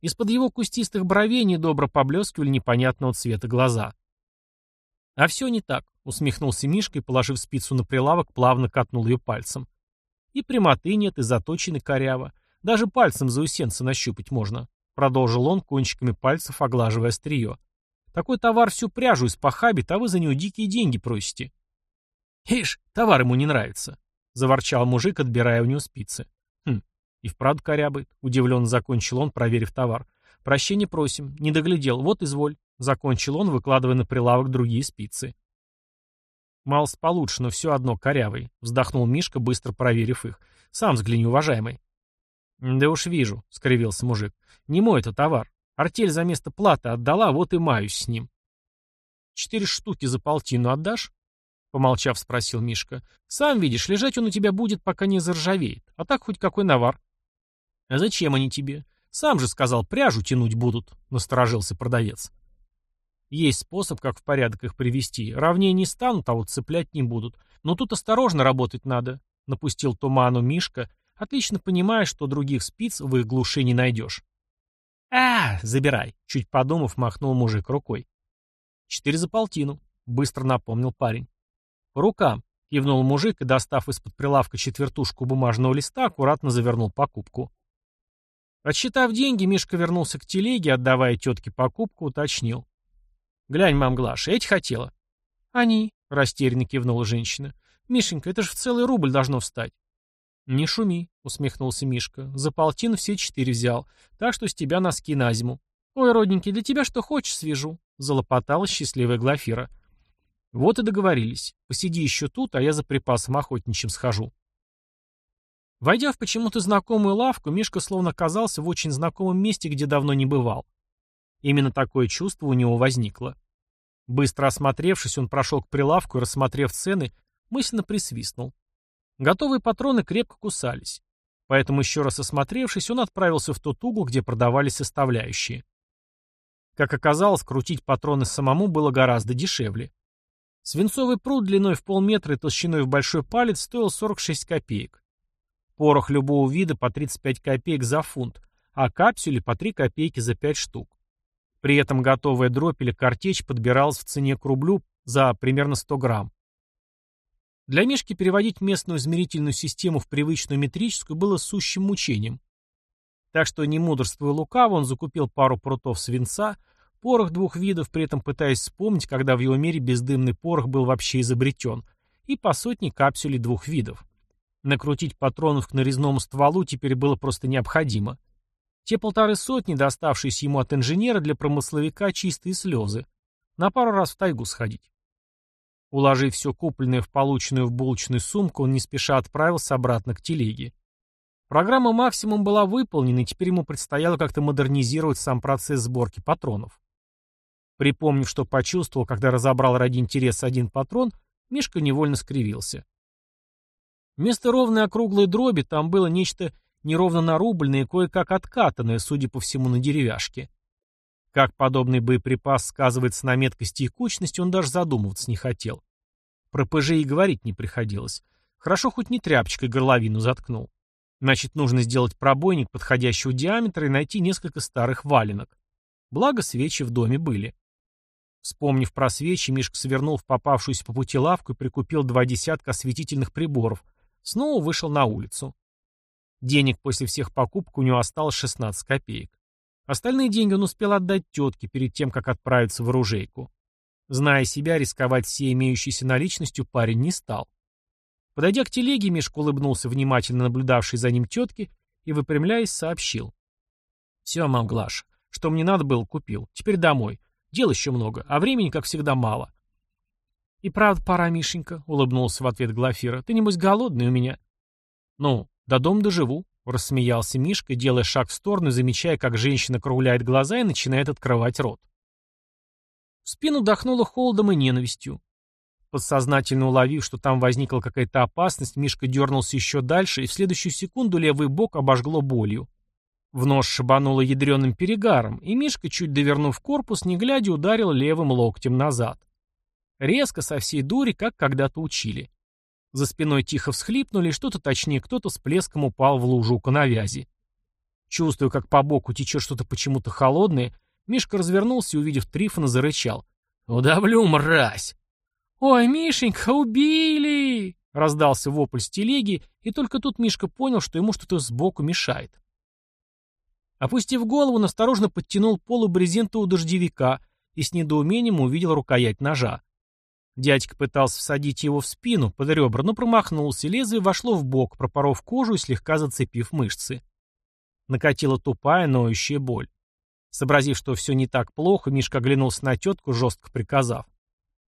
Из-под его кустистых бровей недобро поблескивали непонятного цвета глаза. А все не так, усмехнулся Мишка и, положив спицу на прилавок, плавно катнул ее пальцем. И прямоты нет, и заточены коряво. Даже пальцем заусенца нащупать можно. Продолжил он, кончиками пальцев оглаживая острие. Такой товар всю пряжу испохабит, а вы за него дикие деньги просите. Ишь, товар ему не нравится, — заворчал мужик, отбирая у него спицы. Хм, и вправду корябает, — удивленно закончил он, проверив товар. Прощения просим, не доглядел, вот изволь, — закончил он, выкладывая на прилавок другие спицы. Малс получше, но все одно корявый, — вздохнул Мишка, быстро проверив их. Сам взгляни, уважаемый. Да уж вижу, — скривился мужик. Не мой это товар. Артель за место платы отдала, вот и маюсь с ним. Четыре штуки за полтину отдашь? Помолчав, спросил Мишка. Сам видишь, лежать он у тебя будет, пока не заржавеет. А так хоть какой навар. А зачем они тебе? Сам же сказал, пряжу тянуть будут, насторожился продавец. Есть способ, как в порядок их привести. Ровнее не станут, а вот цеплять не будут. Но тут осторожно работать надо, напустил туману Мишка, отлично понимая, что других спиц в их глуши не найдешь. «А, забирай!» — чуть подумав, махнул мужик рукой. «Четыре за полтину», — быстро напомнил парень. «По рукам», — кивнул мужик и, достав из-под прилавка четвертушку бумажного листа, аккуратно завернул покупку. Отсчитав деньги, Мишка вернулся к телеге, отдавая тетке покупку, уточнил. «Глянь, мам Глаша, эти хотела?» «Они», — растерянно кивнула женщина. «Мишенька, это же в целый рубль должно встать». «Не шуми», — усмехнулся Мишка. «За полтину все четыре взял, так что с тебя носки на зиму». «Ой, родненький, для тебя что хочешь свяжу», — залопотала счастливая Глафира. «Вот и договорились. Посиди еще тут, а я за припасом охотничьим схожу». Войдя в почему-то знакомую лавку, Мишка словно оказался в очень знакомом месте, где давно не бывал. Именно такое чувство у него возникло. Быстро осмотревшись, он прошел к прилавку и, рассмотрев цены, мысленно присвистнул. Готовые патроны крепко кусались. Поэтому, еще раз осмотревшись, он отправился в тот угол, где продавались составляющие. Как оказалось, крутить патроны самому было гораздо дешевле. Свинцовый пруд длиной в полметра и толщиной в большой палец стоил 46 копеек. Порох любого вида по 35 копеек за фунт, а капсюли по 3 копейки за 5 штук. При этом готовая дробь или картечь подбиралась в цене к рублю за примерно 100 грамм. Для Мишки переводить местную измерительную систему в привычную метрическую было сущим мучением. Так что, не мудрствуя лукаво, он закупил пару прутов свинца, порох двух видов, при этом пытаясь вспомнить, когда в его мире бездымный порох был вообще изобретен, и по сотне капсулей двух видов. Накрутить патронов к нарезному стволу теперь было просто необходимо. Те полторы сотни, доставшиеся ему от инженера, для промысловика чистые слезы. На пару раз в тайгу сходить. Уложив все купленное в полученную в булочную сумку, он не спеша отправился обратно к телеге. Программа «Максимум» была выполнена, и теперь ему предстояло как-то модернизировать сам процесс сборки патронов. Припомнив, что почувствовал, когда разобрал ради интереса один патрон, Мишка невольно скривился. Вместо ровной округлой дроби там было нечто неровно нарубленное и кое-как откатанное, судя по всему, на деревяшке. Как подобный боеприпас сказывается на меткости и кучности, он даже задумываться не хотел. Про ПЖ и говорить не приходилось. Хорошо хоть не тряпочкой горловину заткнул. Значит, нужно сделать пробойник подходящего диаметра и найти несколько старых валенок. Благо, свечи в доме были. Вспомнив про свечи, Мишка свернул в попавшуюся по пути лавку и прикупил два десятка осветительных приборов. Снова вышел на улицу. Денег после всех покупок у него осталось 16 копеек. Остальные деньги он успел отдать тетке перед тем, как отправиться в оружейку. Зная себя, рисковать всей имеющейся наличностью парень не стал. Подойдя к телеге, Мишка улыбнулся внимательно наблюдавшей за ним тетке и, выпрямляясь, сообщил. «Все, мам Глаш, что мне надо было, купил. Теперь домой. Дел еще много, а времени, как всегда, мало». «И правда пора, Мишенька», — улыбнулся в ответ Глафира. «Ты, небось, голодный у меня?» «Ну, до дома доживу», Рассмеялся Мишка, делая шаг в сторону, замечая, как женщина кругляет глаза и начинает открывать рот. В спину дохнуло холодом и ненавистью. Подсознательно уловив, что там возникла какая-то опасность, Мишка дернулся еще дальше, и в следующую секунду левый бок обожгло болью. В нос шибануло ядреным перегаром, и Мишка, чуть довернув корпус, не глядя, ударил левым локтем назад. Резко, со всей дури, как когда-то учили. За спиной тихо всхлипнули, что-то точнее, кто-то с плеском упал в лужу у коновязи. Чувствуя, как по боку течет что-то почему-то холодное, Мишка развернулся и, увидев Трифона, зарычал. «Удавлю, мразь!» «Ой, Мишенька, убили!» Раздался вопль с телеги, и только тут Мишка понял, что ему что-то сбоку мешает. Опустив голову, он осторожно подтянул полу брезентового дождевика и с недоумением увидел рукоять ножа. Дядька пытался всадить его в спину, под ребра, но промахнулся, лезвие вошло в бок, пропоров кожу и слегка зацепив мышцы. Накатила тупая, ноющая боль. Сообразив, что все не так плохо, Мишка оглянулся на тетку, жестко приказав.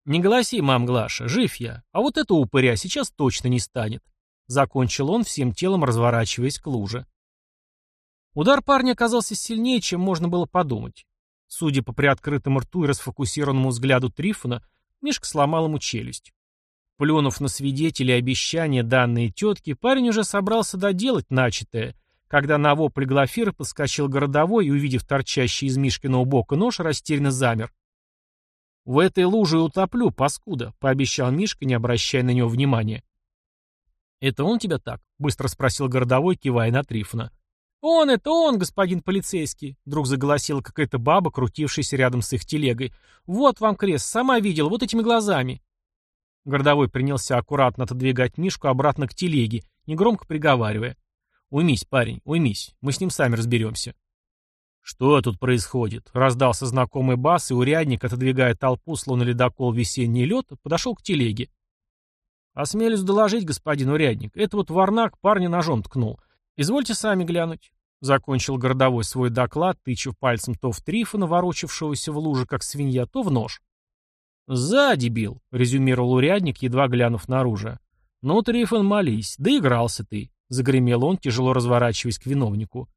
«Не голоси, мам Глаша, жив я, а вот это упыря сейчас точно не станет», — закончил он, всем телом разворачиваясь к луже. Удар парня оказался сильнее, чем можно было подумать. Судя по приоткрытому рту и расфокусированному взгляду Трифона, Мишка сломал ему челюсть. Плюнув на свидетелей обещания данной тетки, парень уже собрался доделать начатое, когда на вопль Глафира подскочил городовой и, увидев торчащий из Мишкиного бока нож, растерянно замер. «В этой луже утоплю, паскуда», — пообещал Мишка, не обращая на него внимания. «Это он тебя так?» — быстро спросил городовой, кивая на Трифона. «Он, это он, господин полицейский!» Вдруг заголосила какая-то баба, крутившаяся рядом с их телегой. «Вот вам крест, сама видела, вот этими глазами!» Городовой принялся аккуратно отодвигать Мишку обратно к телеге, негромко приговаривая. «Уймись, парень, уймись, мы с ним сами разберемся». «Что тут происходит?» — раздался знакомый бас, и урядник, отодвигая толпу, словно ледокол весенний лед, подошел к телеге. «Осмелюсь доложить, господин урядник, это вот варнак парня ножом ткнул. «Извольте сами глянуть», — закончил городовой свой доклад, тычев пальцем то в Трифона, ворочавшегося в луже, как свинья, то в нож. «За, дебил», — резюмировал урядник, едва глянув на оружие. «Ну, Трифон, молись, доигрался ты», — загремел он, тяжело разворачиваясь к виновнику.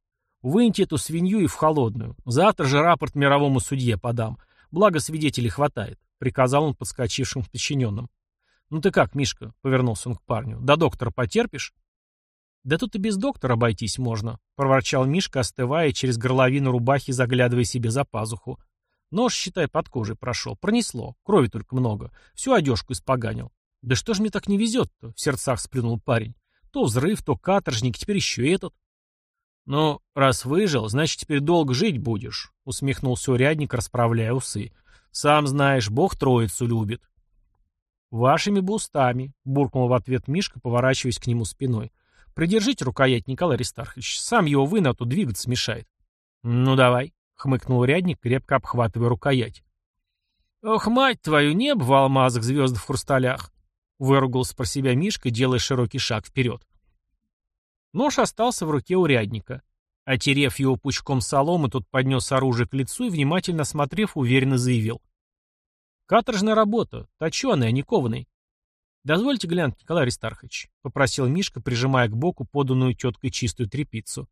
«Выньте эту свинью и в холодную. Завтра же рапорт мировому судье подам. Благо свидетелей хватает», — приказал он подскочившим подчиненным. «Ну ты как, Мишка?» — повернулся он к парню. «До доктора потерпишь?» «Да тут и без доктора обойтись можно», — проворчал Мишка, остывая через горловину рубахи, заглядывая себе за пазуху. «Нож, считай, под кожей прошел. Пронесло. Крови только много. Всю одежку испоганил». «Да что ж мне так не везет-то?» — в сердцах сплюнул парень. То взрыв, то каторжник, теперь еще этот. «Ну, раз выжил, значит, теперь долго жить будешь», — усмехнулся урядник, расправляя усы. «Сам знаешь, Бог троицу любит». «Вашими бы устами», — буркнул в ответ Мишка, поворачиваясь к нему спиной. «Придержите рукоять, Николай Аристархович. Сам его вы на то двигаться мешает». «Ну, давай», — хмыкнул урядник, крепко обхватывая рукоять. «Ох, мать твою, небо в алмазах, звезды в хрусталях!» — выругался про себя Мишка, делая широкий шаг вперед. Нож остался в руке урядника. Отерев его пучком соломы, тот поднес оружие к лицу и, внимательно осмотрев, уверенно заявил. «Каторжная работа, точеный, а не кованый». «Дозвольте глянуть, Николай Аристархович», — попросил Мишка, прижимая к боку поданную теткой чистую тряпицу.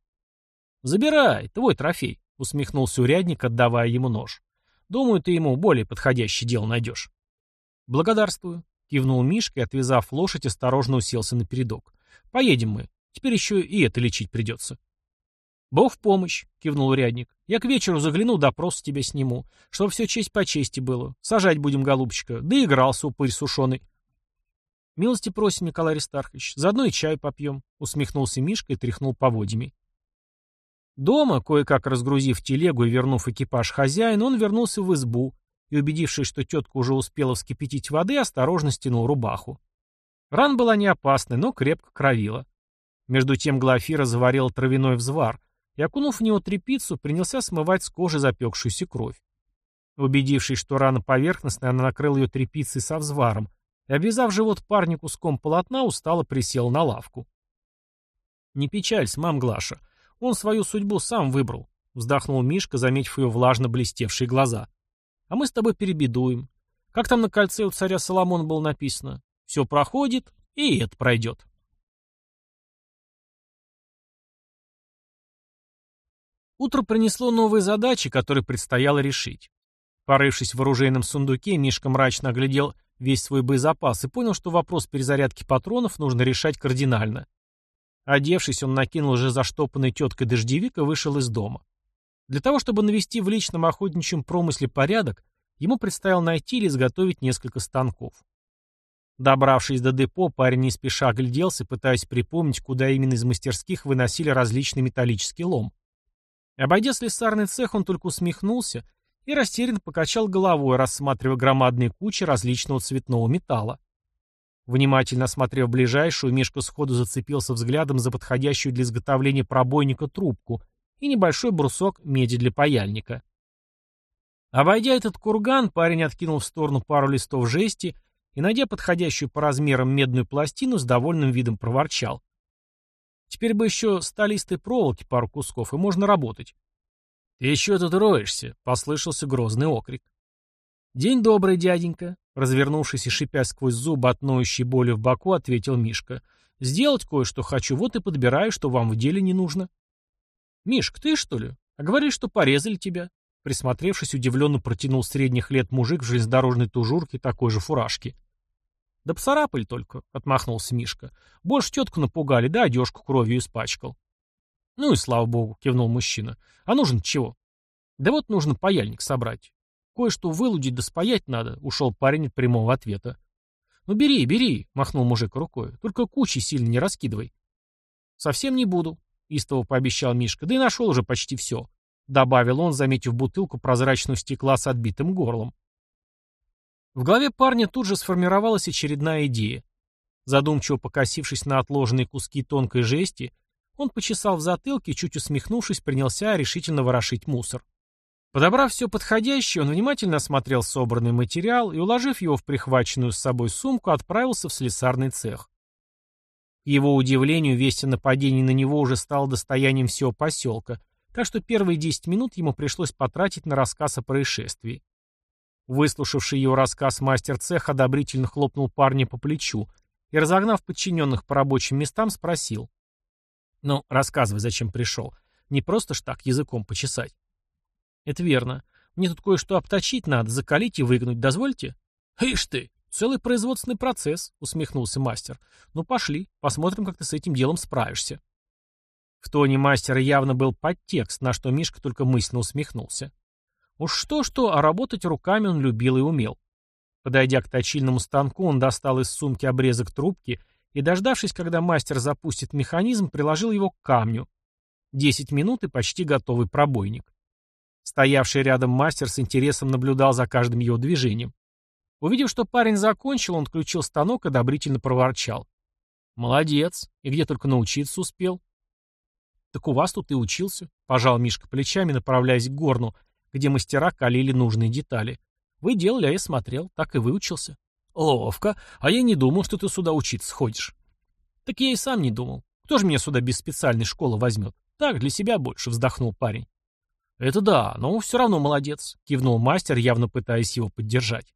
«Забирай, твой трофей», — усмехнулся урядник, отдавая ему нож. «Думаю, ты ему более подходящее дело найдешь». «Благодарствую», — кивнул Мишка и, отвязав лошадь, осторожно уселся на передок. «Поедем мы. Теперь еще и это лечить придется. «Бог в помощь», — кивнул урядник. «Я к вечеру загляну, допрос тебя сниму, чтобы все честь по чести было. Сажать будем, голубчика. Да игрался упырь сушеный». «Милости просим, Николай Аристархович. Заодно и чай попьем», — усмехнулся Мишка и тряхнул поводьями. Дома, кое-как разгрузив телегу и вернув экипаж хозяин, он вернулся в избу и, убедившись, что тетка уже успела вскипятить воды, осторожно стянул рубаху. Ран была не опасной, но крепко кровила. Между тем Глафира заварила травяной взвар и, окунув в него тряпицу, принялся смывать с кожи запекшуюся кровь. Убедившись, что рана поверхностная, она накрыла ее тряпицей со взваром и, обвязав живот парню куском полотна, устало присел на лавку. «Не печалься, мам Глаша. Он свою судьбу сам выбрал», — вздохнул Мишка, заметив ее влажно блестевшие глаза. «А мы с тобой перебедуем. Как там на кольце у царя Соломона было написано? Все проходит, и это пройдет». Утро принесло новые задачи, которые предстояло решить. Порывшись в оружейном сундуке, Мишка мрачно оглядел весь свой боезапас и понял, что вопрос перезарядки патронов нужно решать кардинально. Одевшись, он накинул уже заштопанный теткой дождевик и вышел из дома. Для того, чтобы навести в личном охотничьем промысле порядок, ему предстояло найти или изготовить несколько станков. Добравшись до депо, парень не спеша огляделся, пытаясь припомнить, куда именно из мастерских выносили различный металлический лом. Обойдя слесарный цех, он только усмехнулся и растерянно покачал головой, рассматривая громадные кучи различного цветного металла. Внимательно осмотрев ближайшую, Мишка сходу зацепился взглядом за подходящую для изготовления пробойника трубку и небольшой брусок меди для паяльника. Обойдя этот курган, парень откинул в сторону пару листов жести и, найдя подходящую по размерам медную пластину, с довольным видом проворчал. Теперь бы еще столистой проволоки пару кусков, и можно работать. «Ты еще тут роешься», — послышался грозный окрик. «День добрый, дяденька», — развернувшись и шипя сквозь зубы от ноющей боли в боку, ответил Мишка. «Сделать кое-что хочу, вот и подбираю, что вам в деле не нужно». «Мишка, ты что ли? А говоришь, что порезали тебя?» Присмотревшись, удивленно протянул средних лет мужик в железнодорожной тужурке такой же фуражки. «Да поцарапали только», — отмахнулся Мишка. «Больше тетку напугали, да одежку кровью испачкал». «Ну и слава богу», — кивнул мужчина. «А нужен чего?» «Да вот нужно паяльник собрать. Кое-что вылудить да спаять надо», — ушел парень от прямого ответа. «Ну бери, бери», — махнул мужик рукой. «Только кучи сильно не раскидывай». «Совсем не буду», — истово пообещал Мишка. «Да и нашел уже почти все», — добавил он, заметив бутылку прозрачного стекла с отбитым горлом. В голове парня тут же сформировалась очередная идея. Задумчиво покосившись на отложенные куски тонкой жести, он почесал в затылке чуть усмехнувшись, принялся решительно ворошить мусор. Подобрав все подходящее, он внимательно осмотрел собранный материал и, уложив его в прихваченную с собой сумку, отправился в слесарный цех. Его удивлению, весть о нападении на него уже стало достоянием всего поселка, так что первые десять минут ему пришлось потратить на рассказ о происшествии. Выслушавший его рассказ мастер цеха одобрительно хлопнул парня по плечу и, разогнав подчиненных по рабочим местам, спросил. «Ну, рассказывай, зачем пришел. Не просто ж так языком почесать». «Это верно. Мне тут кое-что обточить надо, закалить и выгнуть. Дозвольте?» «Ишь ты! Целый производственный процесс», — усмехнулся мастер. «Ну, пошли, посмотрим, как ты с этим делом справишься». В тоне мастера явно был подтекст, на что Мишка только мысленно усмехнулся. Уж что-что, а работать руками он любил и умел. Подойдя к точильному станку, он достал из сумки обрезок трубки и, дождавшись, когда мастер запустит механизм, приложил его к камню. Десять минут и почти готовый пробойник. Стоявший рядом мастер с интересом наблюдал за каждым его движением. Увидев, что парень закончил, он включил станок и одобрительно проворчал. «Молодец. И где только научиться успел?» «Так у вас тут и учился», — пожал Мишка плечами, направляясь к горну, где мастера калили нужные детали. «Вы делали, а я смотрел, так и выучился». «Ловко. А я не думал, что ты сюда учиться ходишь». «Так я и сам не думал. Кто же меня сюда без специальной школы возьмет? Так, для себя больше», — вздохнул парень. «Это да, но все равно молодец», — кивнул мастер, явно пытаясь его поддержать.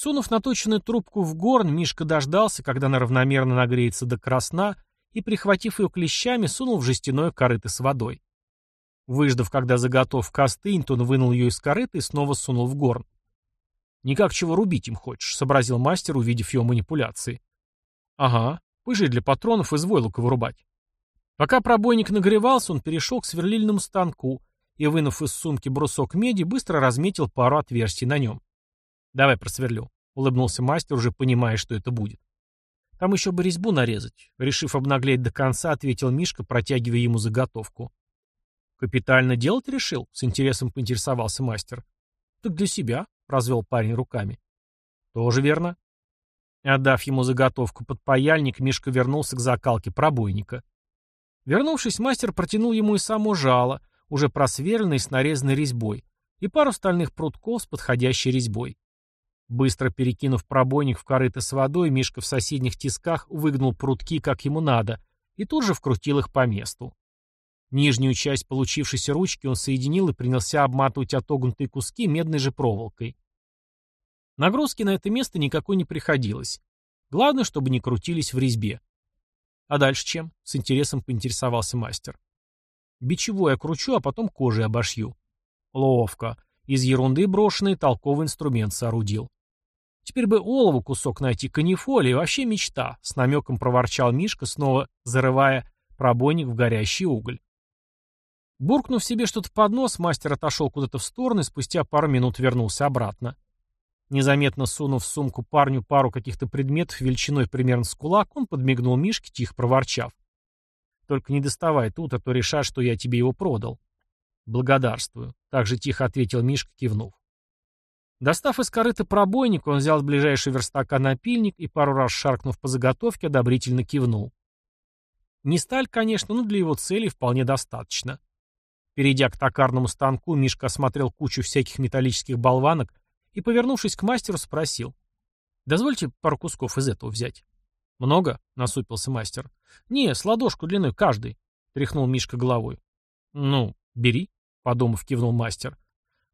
Сунув наточенную трубку в горн, Мишка дождался, когда она равномерно нагреется до красна, и, прихватив ее клещами, сунул в жестяное корыто с водой. Выждав, когда заготовка остынет, он вынул ее из корыта и снова сунул в горн. «Никак чего рубить им хочешь», — сообразил мастер, увидев его манипуляции. «Ага, пыжи для патронов из войлока вырубать». Пока пробойник нагревался, он перешел к сверлильному станку и, вынув из сумки брусок меди, быстро разметил пару отверстий на нем. «Давай просверлю», — улыбнулся мастер, уже понимая, что это будет. «Там еще бы резьбу нарезать», — решив обнаглеть до конца, ответил Мишка, протягивая ему заготовку. «Капитально делать решил?» — с интересом поинтересовался мастер. «Так для себя», — развел парень руками. «Тоже верно». Отдав ему заготовку под паяльник, Мишка вернулся к закалке пробойника. Вернувшись, мастер протянул ему и само жало, уже просверленное с нарезанной резьбой, и пару стальных прутков с подходящей резьбой. Быстро перекинув пробойник в корыто с водой, Мишка в соседних тисках выгнул прутки, как ему надо, и тут же вкрутил их по месту. Нижнюю часть получившейся ручки он соединил и принялся обматывать отогнутые куски медной же проволокой. Нагрузки на это место никакой не приходилось. Главное, чтобы не крутились в резьбе. А дальше чем? С интересом поинтересовался мастер. Бичевой я кручу, а потом кожей обошью. Ловко. Из ерунды брошенный толковый инструмент соорудил. Теперь бы олову кусок найти канифоли, вообще мечта, с намеком проворчал Мишка, снова зарывая пробойник в горящий уголь. Буркнув себе что-то под нос, мастер отошел куда-то в сторону и спустя пару минут вернулся обратно. Незаметно сунув в сумку парню пару каких-то предметов величиной примерно с кулак, он подмигнул Мишке, тихо проворчав. «Только не доставай тут, а то решат, что я тебе его продал». «Благодарствую», — также тихо ответил Мишка, кивнув. Достав из корыта пробойник, он взял с ближайшего верстака напильник и, пару раз шаркнув по заготовке, одобрительно кивнул. Не сталь, конечно, но для его цели вполне достаточно. Перейдя к токарному станку, Мишка осмотрел кучу всяких металлических болванок и, повернувшись к мастеру, спросил. «Дозвольте пару кусков из этого взять». «Много?» — насупился мастер. «Не, с ладошку длиной каждый», — тряхнул Мишка головой. «Ну, бери», — подумав, кивнул мастер.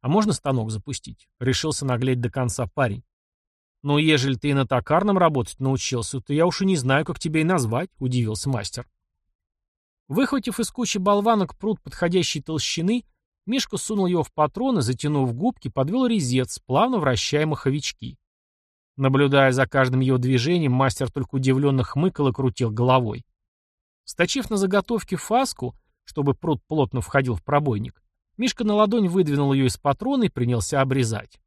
«А можно станок запустить?» — решился наглеть до конца парень. «Ну, ежели ты и на токарном работать научился, то я уж и не знаю, как тебя и назвать», — удивился мастер. Выхватив из кучи болванок пруд подходящей толщины, Мишка сунул его в патроны, затянув губки, подвел резец, плавно вращая маховички. Наблюдая за каждым его движением, мастер только удивленно хмыкал и крутил головой. Сточив на заготовке фаску, чтобы пруд плотно входил в пробойник, Мишка на ладонь выдвинул ее из патрона и принялся обрезать.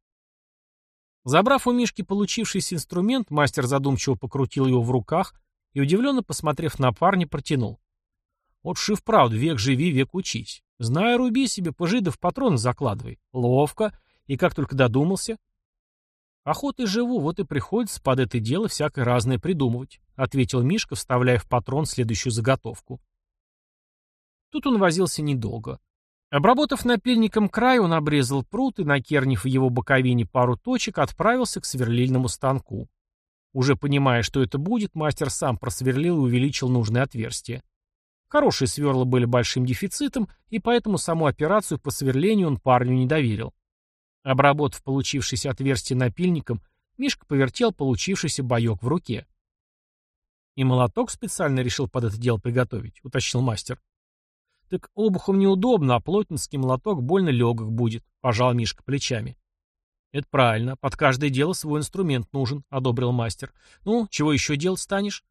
Забрав у Мишки получившийся инструмент, мастер задумчиво покрутил его в руках и, удивленно посмотрев на парня, протянул. «Вот шив правду, век живи, век учись. Знаю, руби себе, пожидов патрон закладывай. Ловко. И как только додумался?» «Охотой живу, вот и приходится под это дело всякое разное придумывать», ответил Мишка, вставляя в патрон следующую заготовку. Тут он возился недолго. Обработав напильником край, он обрезал пруд и, накернив в его боковине пару точек, отправился к сверлильному станку. Уже понимая, что это будет, мастер сам просверлил и увеличил нужное отверстие. Хорошие сверла были большим дефицитом, и поэтому саму операцию по сверлению он парню не доверил. Обработав получившееся отверстие напильником, Мишка повертел получившийся боек в руке. «И молоток специально решил под это дело приготовить», — уточнил мастер. «Так обухом неудобно, а плотницкий молоток больно легок будет», — пожал Мишка плечами. «Это правильно. Под каждое дело свой инструмент нужен», — одобрил мастер. «Ну, чего еще делать станешь?»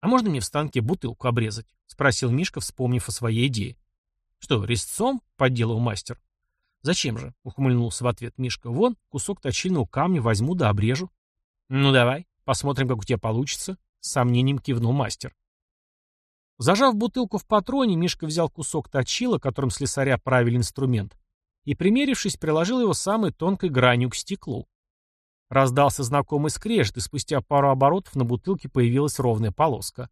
«А можно мне в станке бутылку обрезать?» — спросил Мишка, вспомнив о своей идее. «Что, резцом?» — подделал мастер. «Зачем же?» — ухмыльнулся в ответ Мишка. «Вон, кусок точильного камня возьму да обрежу». «Ну давай, посмотрим, как у тебя получится», — с сомнением кивнул мастер. Зажав бутылку в патроне, Мишка взял кусок точила, которым слесаря правили инструмент, и, примерившись, приложил его самой тонкой гранью к стеклу. Раздался знакомый скрежет, и спустя пару оборотов на бутылке появилась ровная полоска.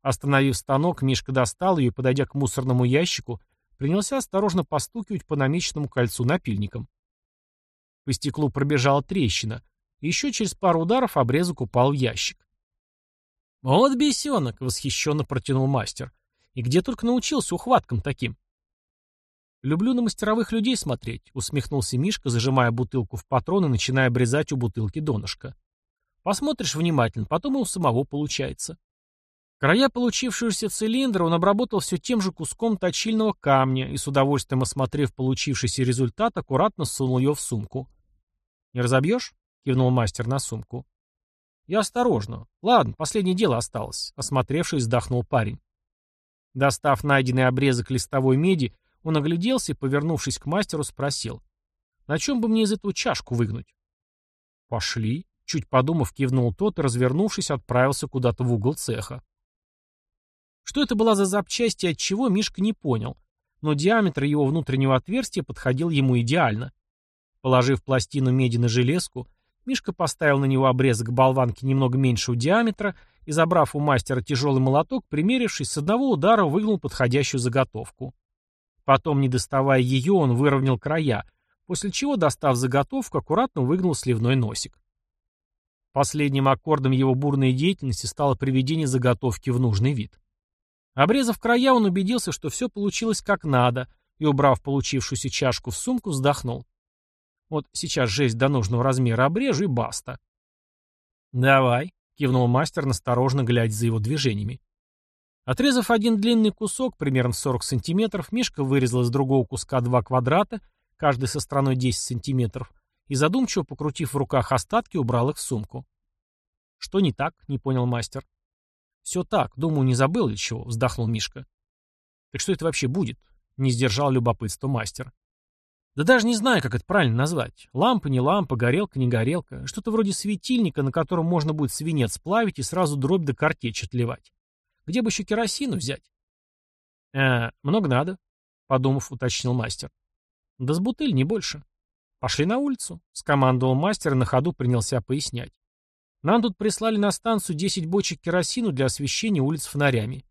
Остановив станок, Мишка достал ее и, подойдя к мусорному ящику, принялся осторожно постукивать по намеченному кольцу напильником. По стеклу пробежала трещина, и еще через пару ударов обрезок упал в ящик. «Вот бесенок!» — восхищенно протянул мастер. «И где только научился ухваткам таким?» «Люблю на мастеровых людей смотреть», — усмехнулся Мишка, зажимая бутылку в патрон и начиная обрезать у бутылки донышко. «Посмотришь внимательно, потом и у самого получается». Края получившегося цилиндра он обработал все тем же куском точильного камня и, с удовольствием осмотрев получившийся результат, аккуратно сунул ее в сумку. «Не разобьешь?» — кивнул мастер на сумку. «Я осторожно. Ладно, последнее дело осталось», — осмотревшись, вздохнул парень. Достав найденный обрезок листовой меди, он огляделся и, повернувшись к мастеру, спросил. «На чем бы мне из этого чашку выгнуть?» «Пошли», — чуть подумав, кивнул тот и, развернувшись, отправился куда-то в угол цеха. Что это была за запчасть и от чего, Мишка не понял, но диаметр его внутреннего отверстия подходил ему идеально. Положив пластину меди на железку, Мишка поставил на него обрезок болванки немного меньшего диаметра и, забрав у мастера тяжелый молоток, примерившись, с одного удара выгнул подходящую заготовку. Потом, не доставая ее, он выровнял края, после чего, достав заготовку, аккуратно выгнул сливной носик. Последним аккордом его бурной деятельности стало приведение заготовки в нужный вид. Обрезав края, он убедился, что все получилось как надо, и, убрав получившуюся чашку в сумку, вздохнул. Вот сейчас жесть до нужного размера обрежу и баста. «Давай», — кивнул мастер, насторожно глядя за его движениями. Отрезав один длинный кусок, примерно 40 сантиметров, Мишка вырезал из другого куска два квадрата, каждый со стороной 10 сантиметров, и задумчиво, покрутив в руках остатки, убрал их в сумку. «Что не так?» — не понял мастер. «Все так, думаю, не забыл ли чего», — вздохнул Мишка. «Так что это вообще будет?» — не сдержал любопытство мастер. Да даже не знаю, как это правильно назвать. Лампа не лампа, горелка не горелка. Что-то вроде светильника, на котором можно будет свинец плавить и сразу дробь до да картечь отливать. Где бы еще керосину взять? «Э, много надо», — подумав, уточнил мастер. «Да с бутыль, не больше». «Пошли на улицу», — скомандовал мастер и на ходу принялся пояснять. «Нам тут прислали на станцию 10 бочек керосину для освещения улиц фонарями.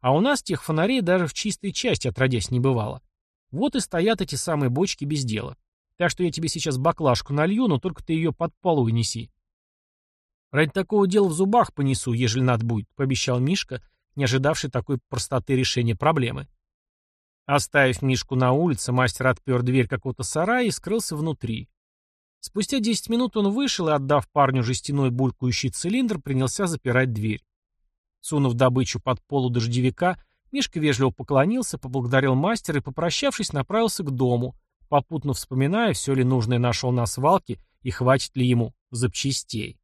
А у нас тех фонарей даже в чистой части отродясь не бывало. Вот и стоят эти самые бочки без дела. Так что я тебе сейчас баклажку налью, но только ты ее под полу неси. Ради такого дела в зубах понесу, ежели надо будет, пообещал Мишка, не ожидавший такой простоты решения проблемы. Оставив Мишку на улице, мастер отпер дверь какого-то сарая и скрылся внутри. Спустя 10 минут он вышел и, отдав парню жестяной булькающий цилиндр, принялся запирать дверь. Сунув добычу под полу дождевика, Мишка вежливо поклонился, поблагодарил мастера и, попрощавшись, направился к дому, попутно вспоминая, все ли нужное нашел на свалке и хватит ли ему запчастей.